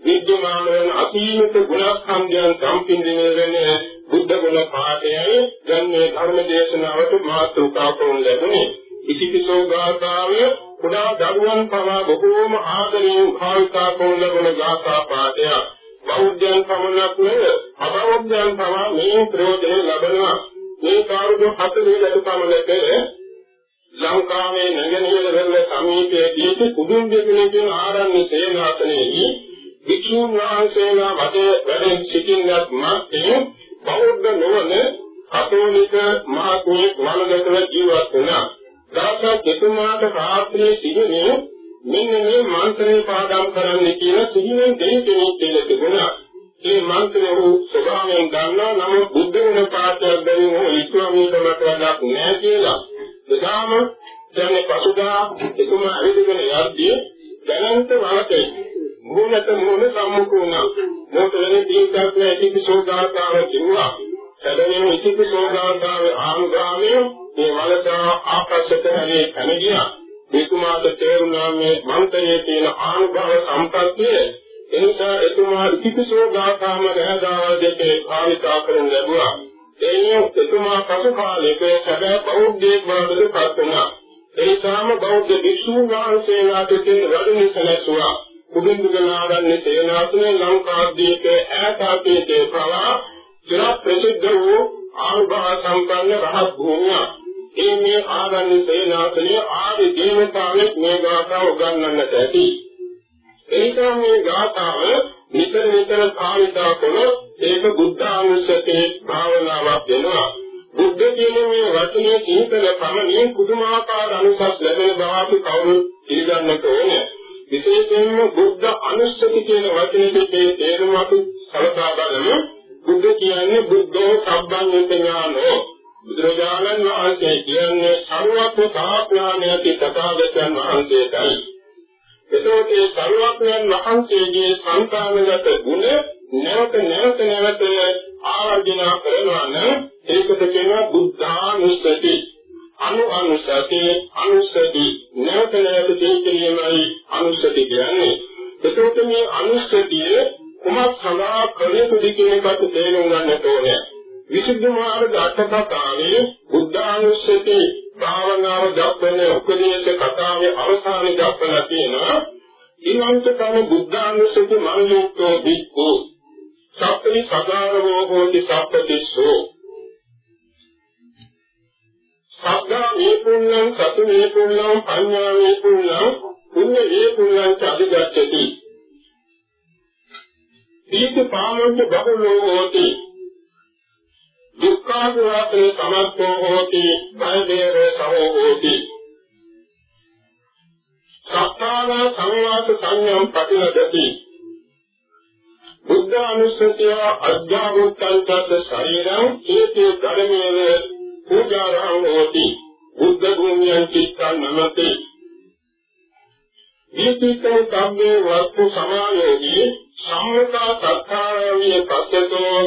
විද්‍යමාන වන අසීමිත ගුණස්කන්ධයන් සම්පින්දින වෙන බුද්ධ ගුණ පාඨයයි දැන් මේ ධර්ම දේශනාවට මාතෘකා කරන ලැබුණේ ඉතිපිසෝ ගාථාවේ කුඩා දරුවන් පවා බොහෝම ආදරයෙන් භාවිතා කරන ලැබුණ ගාථා පාඨය බෞද්ධයන් පමණක් නෙවෙයි අබෞද්ධයන් පවා මේ ප්‍රයෝජන ලබනවා මේ කාරුණු හතරේ ලැබු පමණට ලංකාවේ නැගෙනහිර වෙල්ල සමීපයේදී කුදුම් දෙකකින් ආරණ්‍ය සේනාසනයේ වික්ෂුන් වහන්සේලා වදේ වැඩ සිටින්නත් මාත්‍යේ බෞද්ධ නොවන කතෝලික මහත්මිය වලදකව ජීවත් වුණා. දාසා දෙතුමාට රාත්‍රියේ සිහිනේ මෙන්න මේ මන්ත්‍රේ පාඩම් කරන්න කියන සිහිනේ දෙවි කෙනෙක් කියලා තිබුණා. මේ මන්ත්‍රය වූ ස්වභාවයෙන් ගන්නවා නමුත් බුද්ධ ගුණ පාඨයක් බැවින් හෝ ඉස්ලාමීකමට වැඩක් නැහැ කියලා. එදාම දැන් පසුදා එතුමා අවිදගෙන යද්දී දැනන්ත වාතේ මූලත මූල සම්මුඛ වුණා. මොකදනේ දීර්ඝක් නැති කිසෝදාතාව කිව්වා. සැබවින්ම ඉතිපිසෝදාතාව ආනුගාමී මේ වලදා ආපස්සට හැරේ කණගියා. එතුමාට තේරුණා මේ මන්ත්‍රයේ තියෙන ආනුභව සම්පත්තිය එනිසා එතුමා ඉතිපිසෝදාතාම රහදාවල් දෙකේ භාවිතා කරන ලැබුවා. එයින් එතුමා පසු කාලයක සැබෑ බෞද්ධයෙක් බවට පත් වුණා. එනිසාම බෞද්ධ භික්ෂුන් වහන්සේලාට තියෙන වැඩි සැලසුවා. කුඩුම්බුගනාරන්නේ සේනාසනේ ලංකාද්වීප ඈත අතීතයේ පවා චිර ප්‍රසිද්ධ වූ ආනුභාව සම්පන්න රහත් භූමිය. ඒ මේ ආරණ්‍ය සේනාසනේ ආදි දේවතාවෙක් මේ ගාථාව උගන්වන්නට ඇති. එනිසා මේ ගාථාව නිතර නිතර භාවිතා කළොත් ඒක බුද්ධානුස්සතේ භාවනාවක් වෙනවා. බුද්ධ කියන මේ වචනේ කීපල පමණින් පුදුමාකාර අනුසස් ලැබෙන බව අපි කවුරුත් පිළිගන්නට ඕනේ. විශේෂයෙන්ම බුද්ධ අනුස්සති කියන වචනේ තේරුම අපි සලකා බලමු. බුද්ධ කියන්නේ බුද්ධෝ සම්බන්ධ ඥානෝ. බුදුරජාණන් වහන්සේ කියන්නේ සර්වත්ව තාඥානයති තථාගතයන් වහන්සේටයි. එතකොට ඒ සර්වඥයන් වහන්සේගේ සංකාමගත ගුණ නැවත නැවත නැවත ආවර්ජන කරනවා නම් ඒකට කියනවා බුද්ධානුස්සති. අනු අනුසති අනුසති නැවත නැවත තේකීමයි අනුසති කියන්නේ. එතකොට මේ අනුසතිය කුමක් සඳහා කළ යුතුද කියන එකට තේරුම් ගන්නට ඕනේ. විසුද්ධි මාර්ග අටකතාවේ බුද්ධානුස්සති භාවනාව දක්වන උපදේශ කතාවේ අවසානයේ දක්වලා තියෙනවා ඊළඟට තමයි බුද්ධානුස්සති මනෝයෝක්තෝ බික්ඛු සප්පනි සදාරවෝ හෝති සප්පතිස්සෝ. සද්ධා මේ පුණ්‍යං සතු මේ පුණ්‍යං පඤ්ඤා මේ පුණ්‍යං පුණ්‍ය මේ පුණ්‍යං අධිගච්ඡති දීප පාමොච්ච බහුලෝ හෝති. දුක්ඛාසවාතේ සමත්තෝ හෝති. බයදේර සමෝ හෝති. සත්තාන සංවාස සංයම් ප්‍රතිලදති බුද්ධ අනුස්සතිය අධ්‍යාවුත්තං චත් ශරීරං ඒකේ ධර්මයේ පූජාරාම හෝති බුද්ධ භූමියං චිත්තං නමති දීපිතෝ කම්මේ වස්තු සමායෝගී සම්මතා සත්තාරාමිය පස්සතෝ.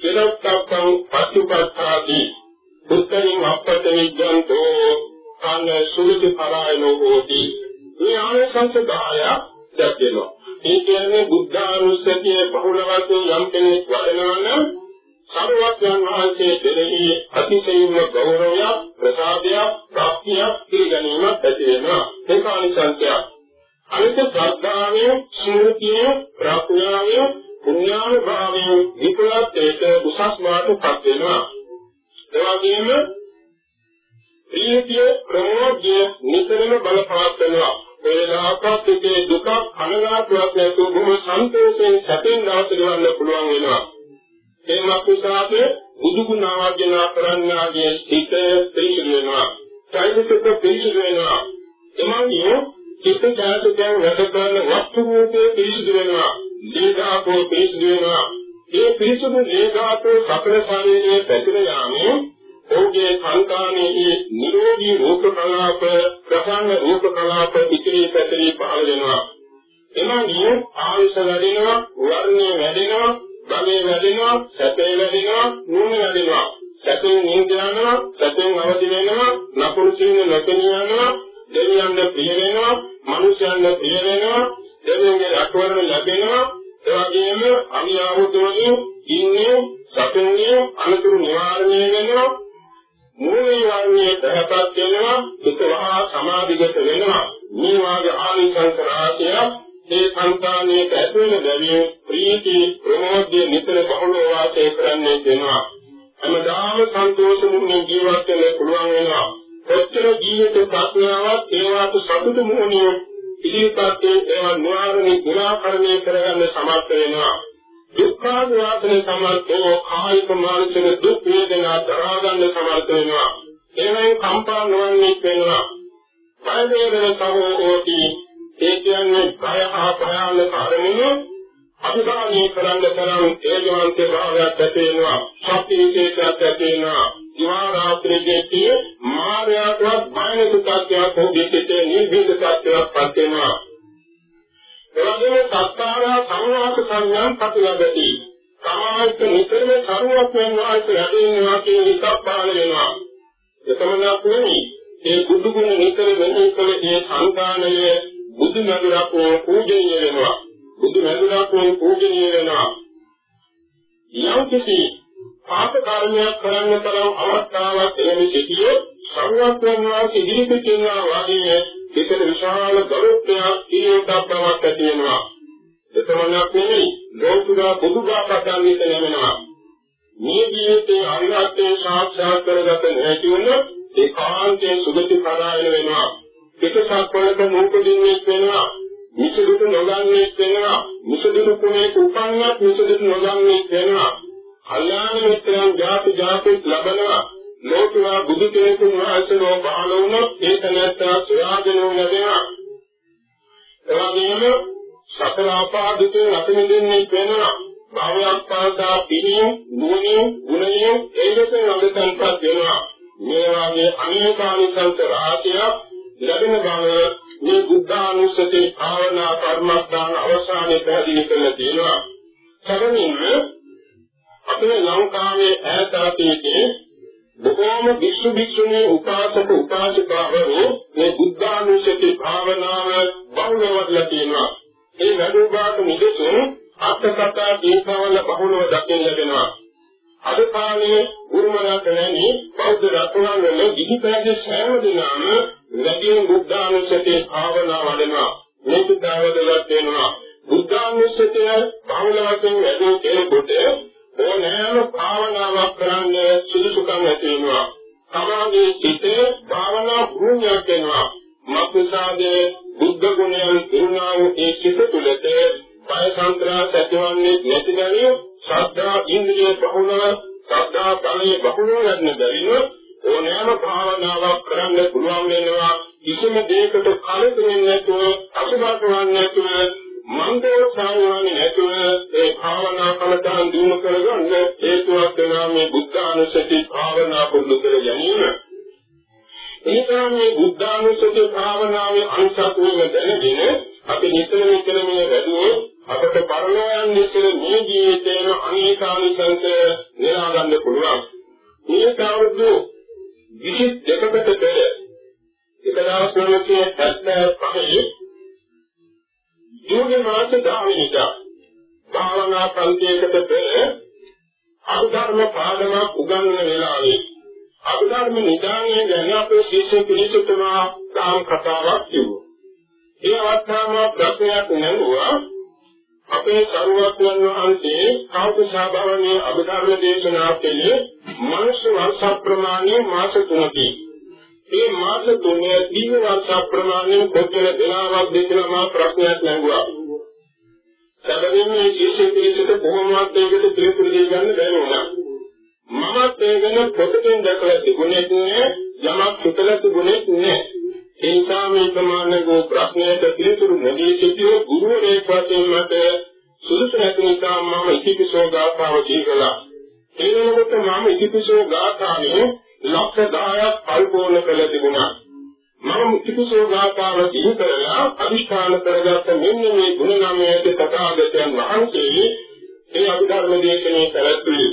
චිරත්තං පටිපත්තාදී උත්තරින් අපට විඥාන්තෝ අන්න සුවිති පරායනෝ හෝති. මේ ආනිසංස 10ක් දැක්වෙනවා. ඒ කියන්නේ බුද්ධානුස්සතිය බහුල වශයෙන් යම් කෙනෙක් වඩනවා නම් සරුවත්යන් වහන්සේ දෙරෙහි අතිශයින්ම ගෞරවය ප්‍රසාදය ප්‍රාප්තිය පිළිගැනීමක් ඇති වෙනවා. ඒක ආනිසංසයක් අනිත් ශ්‍රද්ධාවෙන් ස්මෘතිය ප්‍රඥාවෙන් පුණ්‍යානුභාවයෙන් විපලත්යට උසස් මාර්ගපත් වෙනවා. ඒ වගේම ප්‍රීතිය ප්‍රමෝදය නිතරම බලපාත් වෙනවා. වේලාවකත් ඉතේ දුක අනගාතුවක් නැතුව බොහොම සන්තෝෂයෙන් සැපෙන් දවස ගෙවන්න පුළුවන් වෙනවා. ඒ මක්නිසාද බුදු ගුණ ආවර්ජනා කරන්නාගේ සිත පිරිසිදු වෙනවා. චෛතසික පිරිසිදු වෙනවා. එමන්ිය චිත්ත චෛතසිකයන් වැඩ කරන වස්තු රූපේ පිරිසිදු වෙනවා. දීඝාපෝ පිරිසිදු වෙනවා. ඒ පිරිසිදු දීඝාපෝ සකල ශරීරයේ පැතිර යාමේ ඔහුගේ සංකාමයේ නිරෝධී රූප කලාප ප්‍රසන්න රූප කලාප ඉතිරි පැතිරි පහළ වෙනවා. එමගිය ආයුෂ වැඩෙනවා වර්ණය වැඩෙනවා බලය වැඩෙනවා සැපේ වැඩෙනවා නුවණ වැඩෙනවා සැපෙන් නිින්ද යනවා සැපෙන් අවදි වෙනවා නපුරු සීන නොපෙනී යනවා දෙවියන්ට ප්‍රිය වෙනවා මනුෂ්‍යයන්ට ප්‍රිය වෙනවා දෙවියන්ගේ රැකවරණ ලැබෙනවා. ඒ වගේම අවියාවුතෝනේ ඉන්නේ සැපෙන්නේ අනුතුරු නිවාරණය වෙනවා. මූලික වර්ණයේ තහපත් වෙනවා සුතවහා සමාධිගත වෙනවා. මේ වාගේ ආනිසංස රාශිය මේ සංකාණයේ ඇතුළේ බැවින් ප්‍රීති ප්‍රමෝදය නිතර බහුලව වාසය කරන්නේ වෙනවා හැමදාම සන්තෝෂ මුන්නේ ජීවත් වෙන්න පුළුවන් වෙනවා. කොච්චර ජීවිත ප්‍රඥාවක් ඒවාට සතුට මුහුණිය ඉදිරිපත් ඒවා නිවාරණය නිරාකරණය කරගන්න සමර්ථ වෙනවා. දුක්ඛානුවාදන සමර්ථෝ කායික මානසික දුක් වේදනා දරා ගන්න සමර්ථ වෙනවා. එවෙන් කම්පා නොවන්නේ වෙනවා. බය වේදන සමෝෝති ඒ කියන්නේ බය හා භයානක අරමුණු අභිභානී කරන්න තරම් තේජවන්ත භාවයක් ඇති වෙනවා ශක්ති විශේෂයක් ඇති වෙනවා දිවා රාත්‍රියේදී මායාවක් බයනක තත්ත්වයක් හෝ දෙකේ නිර්භීත තත්ත්වයක් පත් වෙනවා එවැගේම සත්තාරා සංවාස සංඥාන් ප්‍රතිලබති. සමාහිත නිතරම සරුවක් වෙනවා කියනවා කියන එකක් පාල වෙනවා. එතමනක් නෙමෙයි. ඒ බුදු ගුණ නිතර වෙන්නේ කල ඒ සංකාණය බුදු නදුරක් පූජනීය වෙනවා. බුදු නදුරක් පූජනීය වෙනවා. යම් කිසි පාප කර්මයක් කරන්න තරම් අවස්ථාවක් එළඹ සිටියේ සංවාද වෙනවා ඉදිරිපිට යනවා වගේ ඒකේ විශාල ගෞරවයක් ඉරියව්වක් බවක් ඇති වෙනවා. එතමනක් නෙමෙයි ලෝකුරා බුදුගා පටන් වෙනවා. මේ ජීවිතේ අරිහත්ත්වයේ සාක්ෂාත් කරගත නැති වුණොත් ඒකාන්තයෙන් සුගති පරායන වෙනවා. පිටසක් වලට නූපදින්නේ වෙනවා. මිසදුට නොගන්නේ වෙනවා. මිසදුට කුණේ උපන්නත් මිසදුට නොගන්නේ වෙනවා. කල්යාණ මිත්‍රයන් ජාති ජාති ලබනවා. ලෝතුරා බුදු කෙනෙකුන් වහන්සේලෝ පහළ වුණොත් ඒක නැත්තා සොයාගෙන ලැබෙනවා. එවැගේම සතර ආපාදිතේ අතමින්දින්නේ වෙනවා. භවයක් පාසා පිළියම් නුවණින් ගුණයෙන් ඒකෙන් අගතන්පත් වෙනවා. මේ වගේ අනේකානිසංස රාශියක් ලැබෙන බව මේ බුද්ධානුස්සති භාවනා කර්මස්ථාන අවසානයේ පැහැදිලි කරලා තියෙනවා. සැබවින්ම අපේ ලංකාවේ ඈත අතීතයේ බොහෝම විශ්ව විශ්වනේ උපාසක උපාසිකාවරු මේ බුද්ධානුස්සති භාවනාව බහුලවදලා තියෙනවා. ඒ වැඩුවාට නිදසුන් අත්කතා දීපවල බහුලව දකින්න ලැබෙනවා. අද කාලේ උරුමනාට නැණි බෞද්ධ රත්නවල දිහිපැදේ සෑම දිනම වැඩිම බුද්ධානුස්සති භාවනාව වඩනවා. මේක දාවදලා තියෙනවා. බුද්ධානුස්සතිය බහුල වශයෙන් වැඩි කෙනෙකුට ඕනෑම භාවනාවක් කරන්න සුදුසුකම් ඇති වෙනවා. තමාගේ සිතේ භාවනා භූමියක් වෙනවා. මක්නිසාද බුද්ධ ගුණයන් දිනුනා වූ ඒ සිත තුළට බය සංක්‍රාස ඇතිවන්නේ නැති බැවින් ශ්‍රද්ධා ඉන්ද්‍රිය බහුල ශ්‍රද්ධා බලයේ බහුල යන්න බැරිව ඕනෑම භාවනාවක් කරන්න පුළුවන් වෙනවා. කිසිම දෙයකට කලකිරෙන්නේ නැතුව අසුබට වන්නේ නැතුව මන්දෝත්සාහයන් නැතුව ඒ භාවනා කමතන් දිනු කරගන්න හේතුවක් වෙනවා මේ බුද්ධානුස්සති භාවනා පුරුදු කර ගැනීම. ඒකම මේ බුද්ධානුස්සති භාවනාවේ අංශක් වීම දැනගෙන අපි නිතර නිතර මේ වැඩුවෝ අපට පරලෝයන් නිතර මේ ජීවිතේන අනේකානිසංස නෙලා ගන්න පුළුවන්. මේ කවුරුද 22කට පෙර 1975 ජූනි මාස 10 වෙනිදා භාවනා පන්තියකට පෙර අභිධර්ම පාඩමක් උගන්වන වෙලාවේ අභිධර්ම නිදානේ ගැන අපේ ශිෂ්‍ය පිළිසුතුමා තාම කතාවක් කිව්වා. ඒ අවස්ථාවම ප්‍රශ්නයක් නැළුවා අපේ සරුවත්යන් වහන්සේ කෞතුසා භවනයේ අභිධර්ම දේශනා කළේ මනුෂ්‍ය වර්ෂ ප්‍රමාණය මාස 3කී. මේ මාස තුනේ දිව්‍ය වර්ෂ ප්‍රමාණය කොච්චර වෙලාවක් දෙකම මා ප්‍රශ්නයක් නැංගුවා. සැබවින්ම මේ ශිෂ්‍ය පිළිසෙට කොහොමවත් ඒකට පිළිතුරු දෙන්න බැරි වුණා. මමත් ඒ ගැන පොතකින් දැකලා තිබුණේ නෑ යමක් හිතලා තිබුණේ නෑ. ඒ නිසා මේ ප්‍රමාණික ප්‍රශ්නයට පිළිතුරු නොදී සිටියෝ ගුරුවරයෙක් වශයෙන් මට සුදුසු නැති නිසා මම ඉතිපිසෝ ගාථාව දීකලා. ඒ වෙනකොට මම ඉතිපිසෝ ගාථාවේ ලක්ෂ 10ක් පරිපූර්ණ කළ තිබුණා. මම ඉතිපිසෝ ගාථාව දී කරලා අදිෂ්ඨාන කරගත්ත මෙන්න මේ ගුණ නාමයේ තථාගතයන් වහන්සේ ඒ අභිධර්ම දේශනේ කරත්තුයි.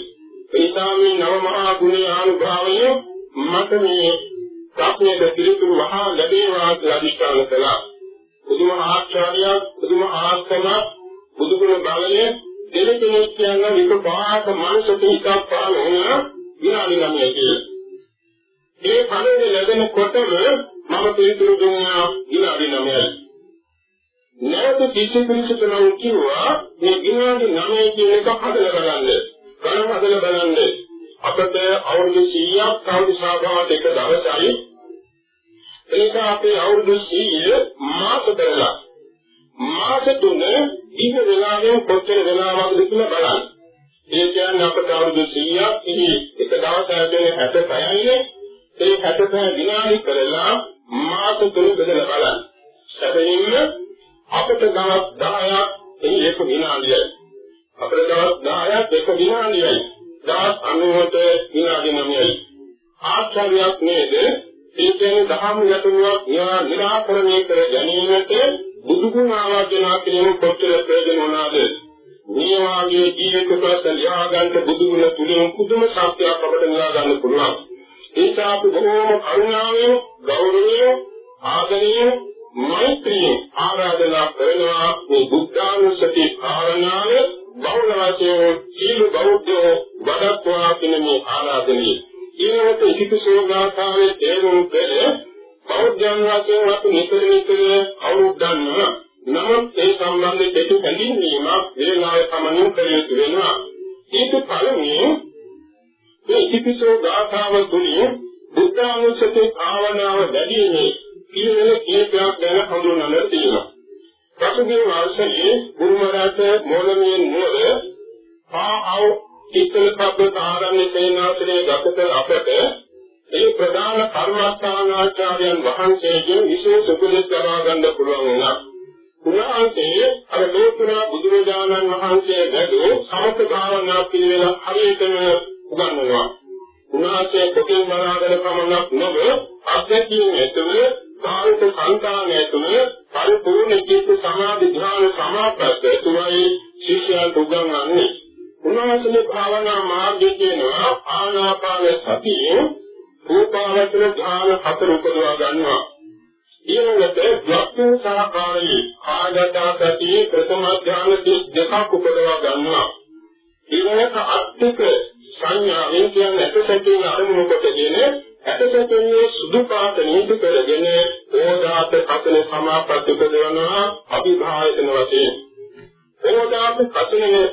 ඒ නිසා මේ නව මහා ගුණ ආනුභාවය මට මේ ප්‍රශ්නයට පිළිතුරු වහා ලැබේවා කියලා අදිෂ්ඨාන කළා. බුදුම ආචාර්යයක්, බුදුම ආස්තම, බුදුගුණ බලය දෙලෙකෙනෙක් කියන විකපාත මානසික හිතක් පාන වුණා විනාඩි 9 ඒ පණිවිඩ ලැබෙනකොටම මම පිළිතුරු දුන්නා විනාඩි 9යි. නැවත කිසි පිළිසුත නම් කිව්වා මේ විනාඩි 9 කියන එක හදලා බලන්න. ගණන් හදලා බලන්න. අපට අවුරුදු 100ක් කවුරු සාභාවට එක දවසයි ඒක අපේ අවුරුදු 100 මාස කරලා මාස තුන ඉහ වෙලාවෙන් කොච්චර වෙලාවක්ද කියලා බලන්න. ඒ කියන්නේ අපට අවුරුදු 100ක් ඉහි එක දවසකට 65යිනේ. ඒ 65 විනාඩි කරලා මාස තුන බෙදලා බලන්න. සැබවින්ම අපට දවස් 10ක් එහි එක විනාඩියයි. අපට දවස් 10ක් එක විනාඩියයි. දවස් 90ට විනාඩි 9යි. ආශ්චර්යයක් නේද? ඒ කියන්නේ දහම් ගැටලුවක් නිරාකරණය කර ගැනීමට බුදු ගුණ ආවර්ජනා කිරීම කොච්චර ප්‍රයෝජන වුණාද? මේ වාගේ ජීවිත ප්‍රශ්න ලියා ගන්න බුදු ගුණ තුලින් පුදුම ශක්තියක් අපට ලියා ගන්න පුළුවන්. ඒක අපි බොහෝම කරුණාවෙන්, ගෞරවයෙන්, ආදරයෙන්, මෛත්‍රියෙන් ආරාධනා කරනවා මේ බුද්ධානුස්සති භාවනාව බහුල වශයෙන් සීල බෞද්ධ වඩත්වා කියන මේ ආරාධනයේ ඊළඟට ඉතිපිසෝ ගාථාවේ තේරුම් පෙර බෞද්ධයන් වශයෙන් අපි නිතර නිතර අවුරුද්ද ගන්නවා. නමුත් ඒ සම්බන්ධ දෙතු හැඳින්වීමක් වේලාවේ සමනුන් කළ යුතු වෙනවා. ඒක පළමුවෙන් මේ ඉතිපිසෝ ගාථාව තුළින් බුද්ධානුස්සති භාවනාව වැඩිමේ පිළිවෙල කීපයක් ගැන හඳුන්වන්න තියෙනවා. පසුගිය වර්ෂයේ ගුරුමරාට මොළමියෙන් නුවර ආව චිත්තල සබ්බ ආරණ්‍ය සේනාසනේ ගත කළ අපට ඒ ප්‍රධාන කර්මස්ථානාචාර්යයන් වහන්සේගෙන් විශේෂ උපදෙස් ලබා ගන්න පුළුවන් වුණා. උන්වහන්සේ අර ලෝතුරා බුදුරජාණන් වහන්සේ ගැදූ සමත භාවනා පිළිවෙල හරියටම උගන්වනවා. උන්වහන්සේ කොටින් බලාගෙන පමණක් නොව අධ්‍යක්ෂින් ඇතුළේ කායික සංකාන ඇතුළේ පරිපූර්ණ චිත්ත සමාධි ධ්‍යාන සමාප්‍රත්‍ය ඇතුළේ ශිෂ්‍යයන්ට උගන්වන්නේ උන්වහන්සේ භාවනා මාර්ගය කියනවා ආනාපාන සතිය රූපාවචර ඥාන හතර උපදවා ගන්නවා. ඊළඟට ද්වස්තු සහකාරී ආගතා සතිය ප්‍රථම ඥාන දෙකක් උපදවා ගන්නවා. ඊළඟට අත්තික සංඥාවෙන් කියන්නේ ඇටසැකින් අරමුණු කොටගෙන ඇටසැකින්නේ සුදු පාට නීති කරගෙන ඕදාත කතන සමාපatti උපදවනවා අභිභායතන වශයෙන්. ඕදාත කතනේ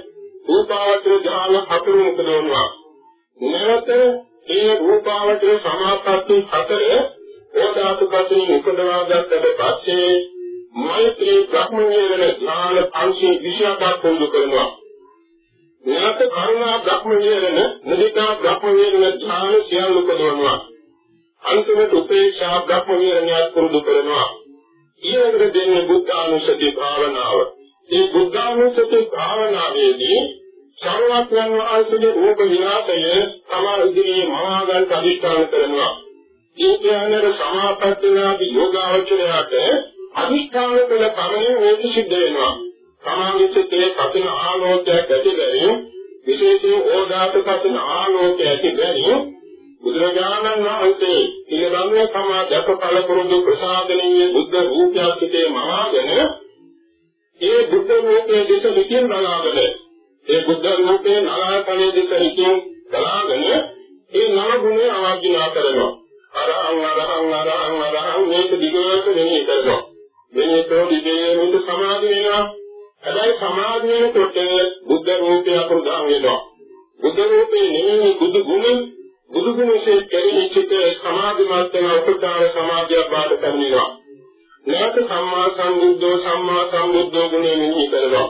රූපාවචර ඥාන හතරම උපදවනවා. නැවත ඒ රූපාවචර සමාපatti හතර ඕදාතු පස්සේ උපදවා ගන්නට පස්සේ මෛත්‍රී බ්‍රහ්මණය ඥාන 528ක් පොදු කරනවා. නැවත කරුණා බ්‍රහ්මණය වෙන මුදිතා බ්‍රහ්මණය වෙන ඥාන සියල්ල උපදවනවා. අන්තිමට උපේක්ෂා බ්‍රහ්මණය ඥාන පුරුදු කරනවා. ඊළඟට දෙන්නේ බුද්ධානුස්සති භාවනාව. මේ බුද්ධානුස්සති භාවනාවේදී සර්වඥයන් වහන්සේගේ රූප විනාශය තමා ඉදිරියේ මවා ගන්න අධිෂ්ඨාන කරනවා. ඒ කියන්නේ සමාපත්තිනාදී යෝගාවචරයට අධිෂ්ඨාන කළ පමණින් මේක සිද්ධ වෙනවා. තමාගේ සිතේ කසින ආලෝකයක් ඇති බැවින් විශේෂයෙන් ඕදාත කසින ආලෝකයක් ඇති බැවින් බුදුරජාණන් වහන්සේ ඊළඟ සමා දැකපල පුරුදු ප්‍රසාදනීය බුද්ධ රූපයක් සිටේ මවාගෙන ඒ බුද්ධ රූපයේ දෙස විකින් බලාගෙන ඒ බුද්ධ රූපයේ නායකනේ දෙස විකින් බලාගෙන ඒ නව ගුණය ආවර්ජනා කරනවා. අරහං අරහං අරහං අරහං මේක දිගට මෙනෙහි කරනවා. මෙනෙහිතෝ දිගේ මුද සමාධි වෙනවා. හැබැයි සමාධි වෙනකොට බුද්ධ රූපය අපුරුදාන් වෙනවා. බුද්ධ රූපේ නෙමෙයි බුදු ගුණ බුදු ගුණයේ කෙරෙහි සිට සමාධිමත් වෙන උපකාර සමාධිය බාට පැමිණෙනවා. නැවත සම්මා සම්බුද්ධෝ සම්මා සම්බුද්ධෝ ගුණය මෙහි කරනවා.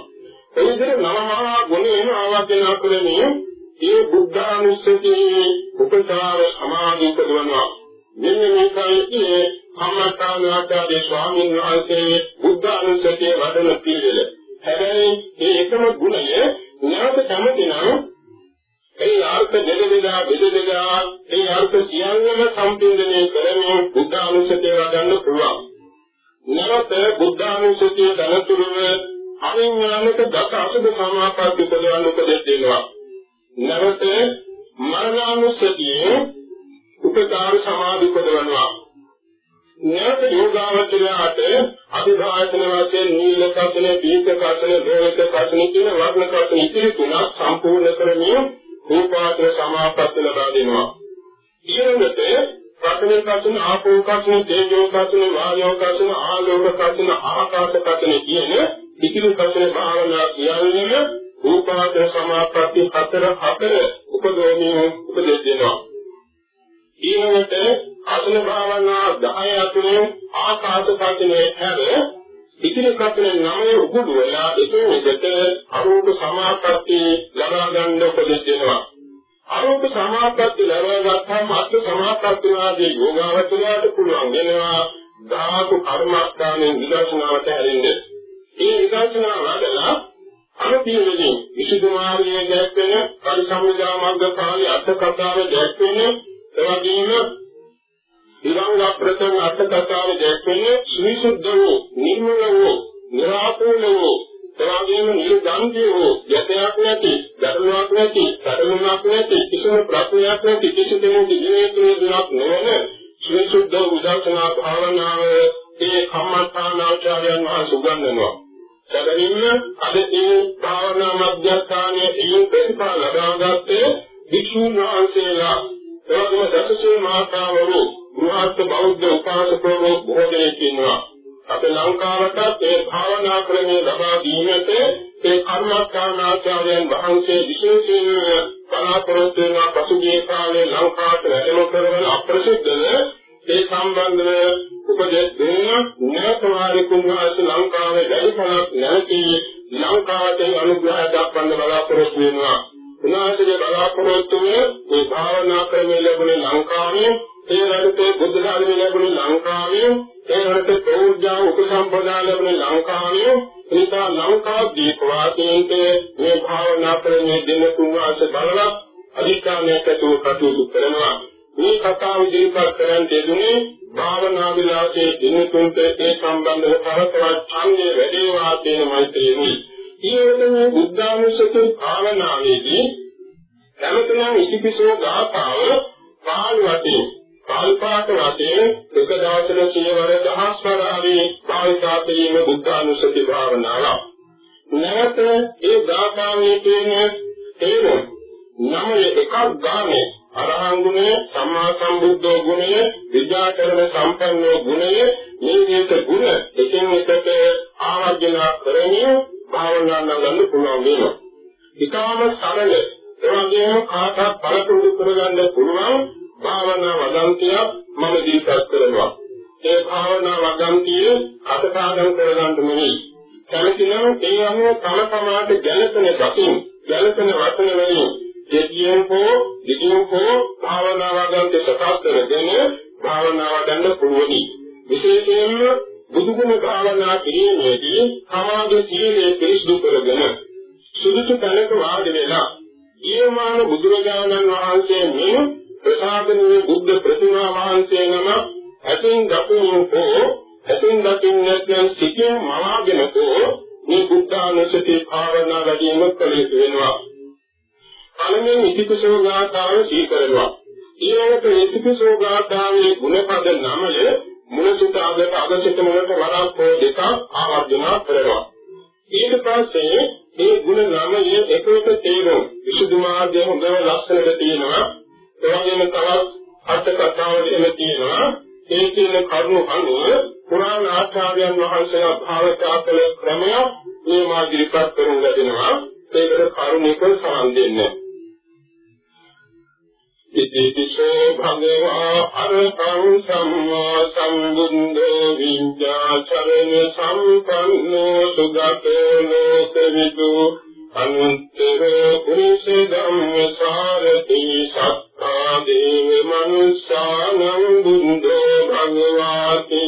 ඒ විදිහට නවමහා ගුණේන ආවර්ජන කරන්නේ ඒ බුද්ධානුස්සතියේ උපකාර සමාධිය උපදවනවා. මෙන්න මේකයි සම්මාතානාචාර්ය ස්වාමීන් වහන්සේ බුද්ධානුස්සතිය වඩන පිළිවෙල. හැබැයි මේ එකම ගුණය නැවත කැමතිනම් ඒ අර්ථ දෙදෙදා බෙදෙදා ඒ අර්ථ සියල්ලම සම්පූර්ණණය කරමින් බුද්ධ අනුසතිය වඩන්න පුළුවන්. නැවත බුද්ධ අනුසතිය දැනතුරුව අවිඥානික දස අසුබ සමාපatti උපදවන්න උපදෙස් දෙනවා. නැවත මරණානුසතිය උපකාර සමාධි උපදවනවා. නැවත යෝගාවචරයට අභිභාෂණ වශයෙන් නීල කසන, දීප කසන, දෝලක කසන කියන වර්ණ කසන ඉතිරි තුනක් සම්පූර්ණ කරමින් රූපාවචර සමාපatti ලබා දෙනවා. ඊළඟට ප්‍රථම කසන ආපෝ කසන තේජෝ කසන වායෝ කසන ආලෝක කසන ආකාශ කසන කියන ඉතිරි කසන භාවනා කියන්නේ රූපාවචර සමාපatti හතර හතර උපදෝමිය උපදෙස් දෙනවා. ඊළඟට අසන භාවනා 10 අතුරෙන් ආකාශ කසනේ හැර ඉතිරි කතරේ නමේ උගුඩු වෙලා එකින් එකට අරූප සමාපatti ලබා ගන්න උපදෙස් දෙනවා. අරූප සමාපatti ලබා ගත්තාම අත් සමාපatti වාදී යෝගාවචරයට පුළුවන් වෙනවා ධාතු කර්මස්ථානයේ විදර්ශනාවට හැරෙන්නේ. ඒ විදර්ශනා වඩලා අනුපීවලින් විසුද්ධි මාර්ගයේ දැක්වෙන පරිසම්මදා මග්ග කාලේ අර්ථ කතාවේ දැක්වෙන එවැගේම විරංග ප්‍රථම අර්ථ කතාවේ දැක්වෙන්නේ සවිසුද්ධ වූ නිර්මල වූ නිරාපෝල වූ එවාගෙම නිර්ගන්ධය වූ යතයක් නැති ධර්මයක් නැති තරණයක් නැති කිසිම ප්‍රඥාවක් නැති කිසි දෙනෙකුගේ ජීවිතයේ දුක් නොවන සවිසුද්ධ උදාසනා භාවනාව ඒ කම්මඨානාචාර්යයන් වහන්සේ උගන්වනවා. සැබවින්ම අද ඒ භාවනා මධ්‍යස්ථානයේ ඒ ප්‍රතිඵල ලබාගත්තේ වික්ෂුන් වහන්සේලා එවැගේම දසසිල් මාතාවරු ගෘහස්ත බෞද්ධ උපාසකවරු බොහෝ දෙනෙක් ඉන්නවා. අපේ ලංකාවට ඒ භාවනා ක්‍රමය ලබා දීමට ඒ කර්මස්ථානාචාර්යයන් වහන්සේ විශේෂයෙන් බලාපොරොත්තු වෙන පසුගිය කාලේ ලංකාවට වැඩම කරන අප්‍රසිද්ධ ඒ සම්බන්ධව උපදෙස් දෙන නැවතවාරි කුමාරස ලංකාවේ වැඩිපලක් නැති ලංකාවට අනුග්‍රහ දක්වන්න බලාපොරොත්තු වෙනවා. උනාසගේ බලාපොරොත්තු මේ භාවනා ක්‍රමය ලැබුණේ ලංකාවේ ඒ රටේ බුද්ධ ධර්මය ලැබුණේ ලංකාවේ ඒ රටේ ප්‍රෝජා උපසම්පදා ලැබුණේ ලංකාවේ නිසා ලංකා දීප වාසීන්ට මේ භාවනා ක්‍රමයේ දෙන තුන්වාස බලලා අධිකාමයක් ඇතුව කටයුතු කරනවා. මේ කතාව ඉදිරිපත් කරන් දෙදුනේ භාවනා විලාසයේ දිනුතුන්ට ඒ සම්බන්ධව කරකවත් ඡන්දේ වැඩේවා කියන මෛත්‍රියයි ඊළඟ බුද්ධානුස්සති භාවනාවේදී කැමතිනම් ඉතිපිසෝ ගාථාව පාළු වටේ කල්පාත වශයෙන් එක දවසක සියවර දහස් වරාවේ භාවිතා කිරීම බුද්ධානුස්සති භාවනාව. නැවත ඒ ගාථාවේ තියෙන තේරුම නමය එකක් ගානේ අරහං ගුණය සම්මා සම්බුද්ධ ගුණය විද්‍යාකරණ සම්පන්නෝ ගුණය මේ විදිහට ගුණ එකින් එකට ආවර්ජන කරමින් භාවනා කරන්න පුළුවන් වෙනවා. ඊටාම සරල ඒ වගේම කාටත් පළතුරු කරගන්න පුළුවන් භාවනා වදන්තියක් මම දීපත් කරනවා. ඒ භාවනා වදන්තිය අතපාදම් කරගන්න නෙවෙයි. කැමතිනම් ඒ අනුව තම තමාට ගැළපෙන දකින් ගැළපෙන වචන වලින් දෙකියෙන් හෝ දෙකියෙන් හෝ භාවනා වදන්ති සකස් කරගෙන භාවනා වදන්න පුළුවනි. විශේෂයෙන්ම බුදුගුණ භාවනා කිරීමේදී සමාධි සීලයේ පිරිසිදු කරගෙන සුදුසු තැනක වාඩි වෙලා ඊමාන බුදුරජාණන් වහන්සේ මේ ප්‍රසාදනීය බුද්ධ ප්‍රතිමා වහන්සේ නම ඇතින් දකින්න හෝ ඇතින් දකින්න නැත්නම් සිටින් මවාගෙන හෝ මේ බුද්ධානුස්සති භාවනා වැඩිම කළ යුතු වෙනවා. පළමුවෙන් ඉතිපසෝ ගාථාව සීකරනවා. ඊළඟට ඉතිපිසෝ ගාථාවේ ගුණපද නමය මුලසිත අගට අගසිත මුලට වරක් හෝ දෙකක් ආවර්ජනා කරනවා. ඊට පස්සේ මේ ගුණ නමය එක එක තේරුම් විසුද්ධි මාර්ගයේ හොඳ ලක්ෂණද තියෙනවා. ඒ වගේම තවත් අර්ථ කතාවල එම තියෙනවා. ඒ කියන කරුණු අනුව පුරාණ ආචාර්යයන් වහන්සේලා භාවිතා කළ ක්‍රමය මේ මා ඉදිරිපත් කරන ලැබෙනවා. ඒකට කරුණික සමන් දෙන්නේ. ඉතිපිසෝ භගවා අරහං සම්මා සම්බුද්ධෝ විඤ්ඤාචරණ සම්පන්නෝ සුගතෝ ලෝකවිදු අනුත්තර පුරිස ධම්ම සාරති සත්තා දේව මනුස්සානං බුද්ධෝ භගවාති.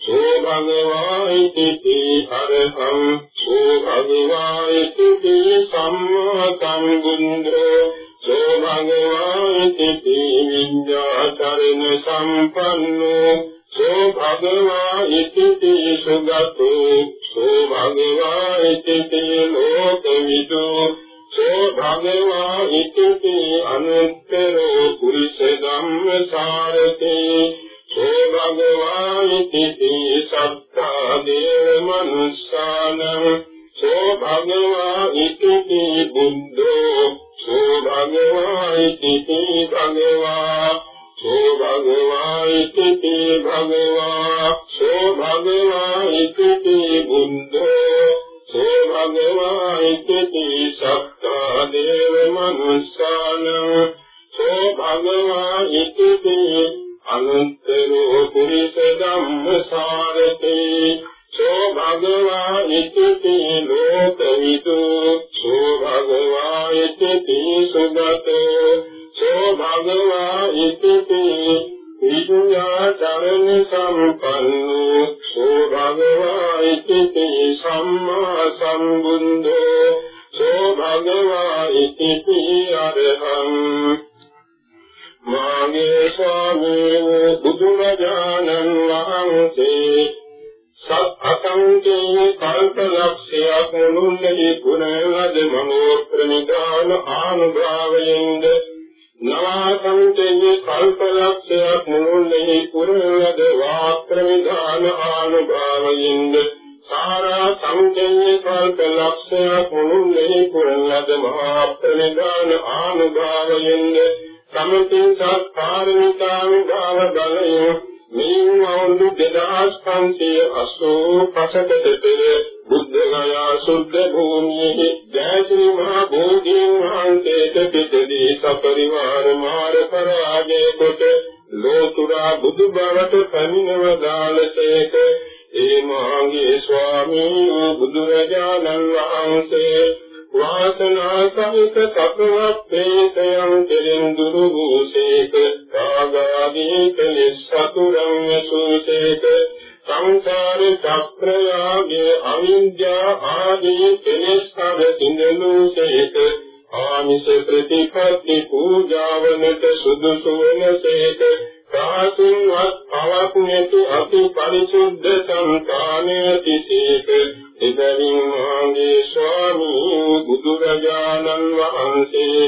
සෝ භගවායිති අරහං සෝ භගවායිති සම්මා සම්බුද්ධෝ. සෝ භගවාති විඤ්ඤාචරණ සම්පන්නෝ. සෝ භගවාති සුගතෝ. සෝ භගවාති ලෝකවිදු සෝ භගවාති අනුත්තරෝ පුරිස ධම්මසාරතේ සෝ භගවාති සත්තා දේව මනුස්සානං සෝ භගවාති බුද්ධෝ සෝ භගවායිති භගවා සෝ භගවායිති භගවා සෝ භගවායිති බුද්ධෝ සෝ භගවායිති සත්තා දේව මනුස්සාන සෝ භගවායිති අනන්තරෝ පුරිස ධම්මසාරතේ සෝ භගවා ඉතිති ලෝකවිදු සෝ භගවා ඉතිති සුගතෝ සෝ භගවා ඉතිති විඤ්ඤා චරණ සම්පන්නෝ. සෝ භගවා ඉතිති සම්මා සම්බුද්ධෝ. සෝ භගවා ඉතිති අරහං. මාගේ ස්වාමී බුදුරජාණන් වහන්සේ සත් අසංකේය කල්ප ලක්ෂයක් මුළුල්ලේ ගුණවද මනෝත්‍ර නිදාන ආනුභාවයෙන්ද නවාසංකේය කල්ප ලක්ෂයක් මුළුල්ලේ ගුණවද වාක්‍ර නිදාන ආනුභාවයෙන්ද? සාරා සංකේය කල්ප ලක්ෂයක් මුළුල්ලේ ගුණවද මහා ප්‍රනිදාන ආනුභාවයෙන්ද? සමතින් සත්කාරිතාං භාව බලයෙන් මේ අවුරුදු 2585කට පෙර බුද්ධ ගයා සුද්ධ භූමියේ ජයශ්‍රී මහා බෝධීන් වහන්සේට පිටදී සපරිවාර මාර පරාජය කොට ලෝතුරා බුදු බවට පැමිණව දාලසේක. ඒ මාගේ ස්වාමී බුදුරජාණන් වහන්සේ වාසනා සහිත සපවත් ප්‍රේතයන් කෙරෙන් දුරු වූසේක රාගාදී කෙලෙස් සතුරන් යසූසේක සංසාර චක්‍රයාගේ අවිද්‍යා ආදී කෙලෙස් හද සිඳලූසේක ආමිෂ ප්‍රතිපත්ති පූජාවනට සුදුසු වනසේක සාසින්වත් පවක් නැති අති පරිසුද්ධ සංකාණය තිසේක. එබැවින් මාගේ ස්වාමී බුදුරජාණන් වහන්සේ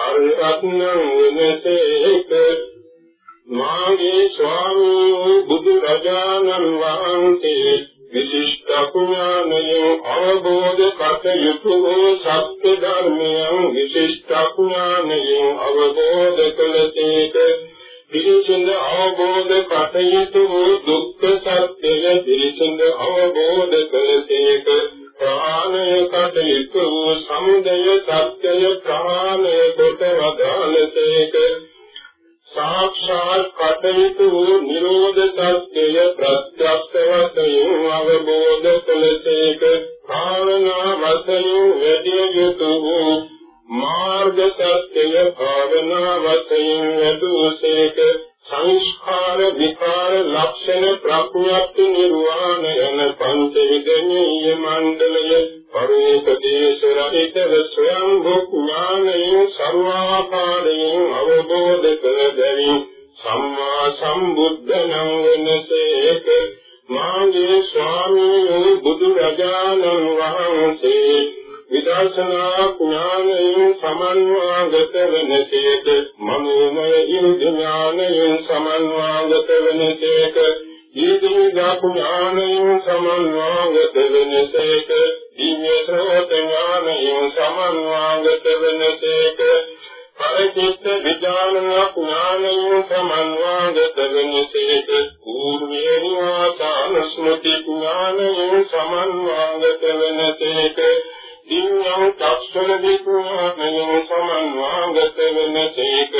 අරහත්නම් වෙනසේක. මාගේ ස්වාමී බුදුරජාණන් වහන්සේ විශිෂ්ට ඥානයෙන් අවබෝධ කටයුතු වූ සත්‍ය ධර්මයන් විශිෂ්ට ඥානයෙන් අවබෝධ කළසේක පිරිසිඳ අවබෝධ කටයුතු වූ දුක්ඛ සත්‍යය පිරිසිඳ අවබෝධ කළසේක ප්‍රාණය කටයුතු වූ සමුදය සත්‍යය ප්‍රාණය කොට වදාළසේක සාක්ෂාත් කටයුතු වූ නිරෝධ සත්‍යය ප්‍රත්‍යක්ෂ වශයෙන් අවබෝධ කළසේක භාවනා වශයෙන් වැඩි යුතු වූ මාර්ග සත්‍යය භාවනා වශයෙන් වැඩුසේක සංස්කාර විකාර ලක්ෂණ ප්‍රඥාප්ති නිර්වාණ යන පංච විදනීය මණ්ඩලය. පරෝපදේශ රහිතව ස්වයං ඥානයෙන් සර්වාකාරයෙන් අවබෝධ කර බැවින් සම්මා සම්බුද්ධනම් වනසේක. මාගේ ස්වාමී බුදු රජාණන් වහන්සේ විදර්ශනා ඥානයෙන් සමන්වාගත වෙනසේක මනෝමය ඥානයෙන් සමන්වාගත වෙනසේක ඊදිනා ඥානයෙන් සමන්වාගත වෙනසේක දිව්‍ය සෝත ඥානයෙන් සමන්වාගත වෙනසේක පරිචිත්ත විඥාන ඥානයෙන් සමන්වාගත වෙනසේක පූර්වේ නිවාසාන ස්මෘති ඥානයෙන් සමන්වාගත වෙනසේක දිව්‍යං චක්ෂර විඥානයෝ සමන්වාගත වෙනසේක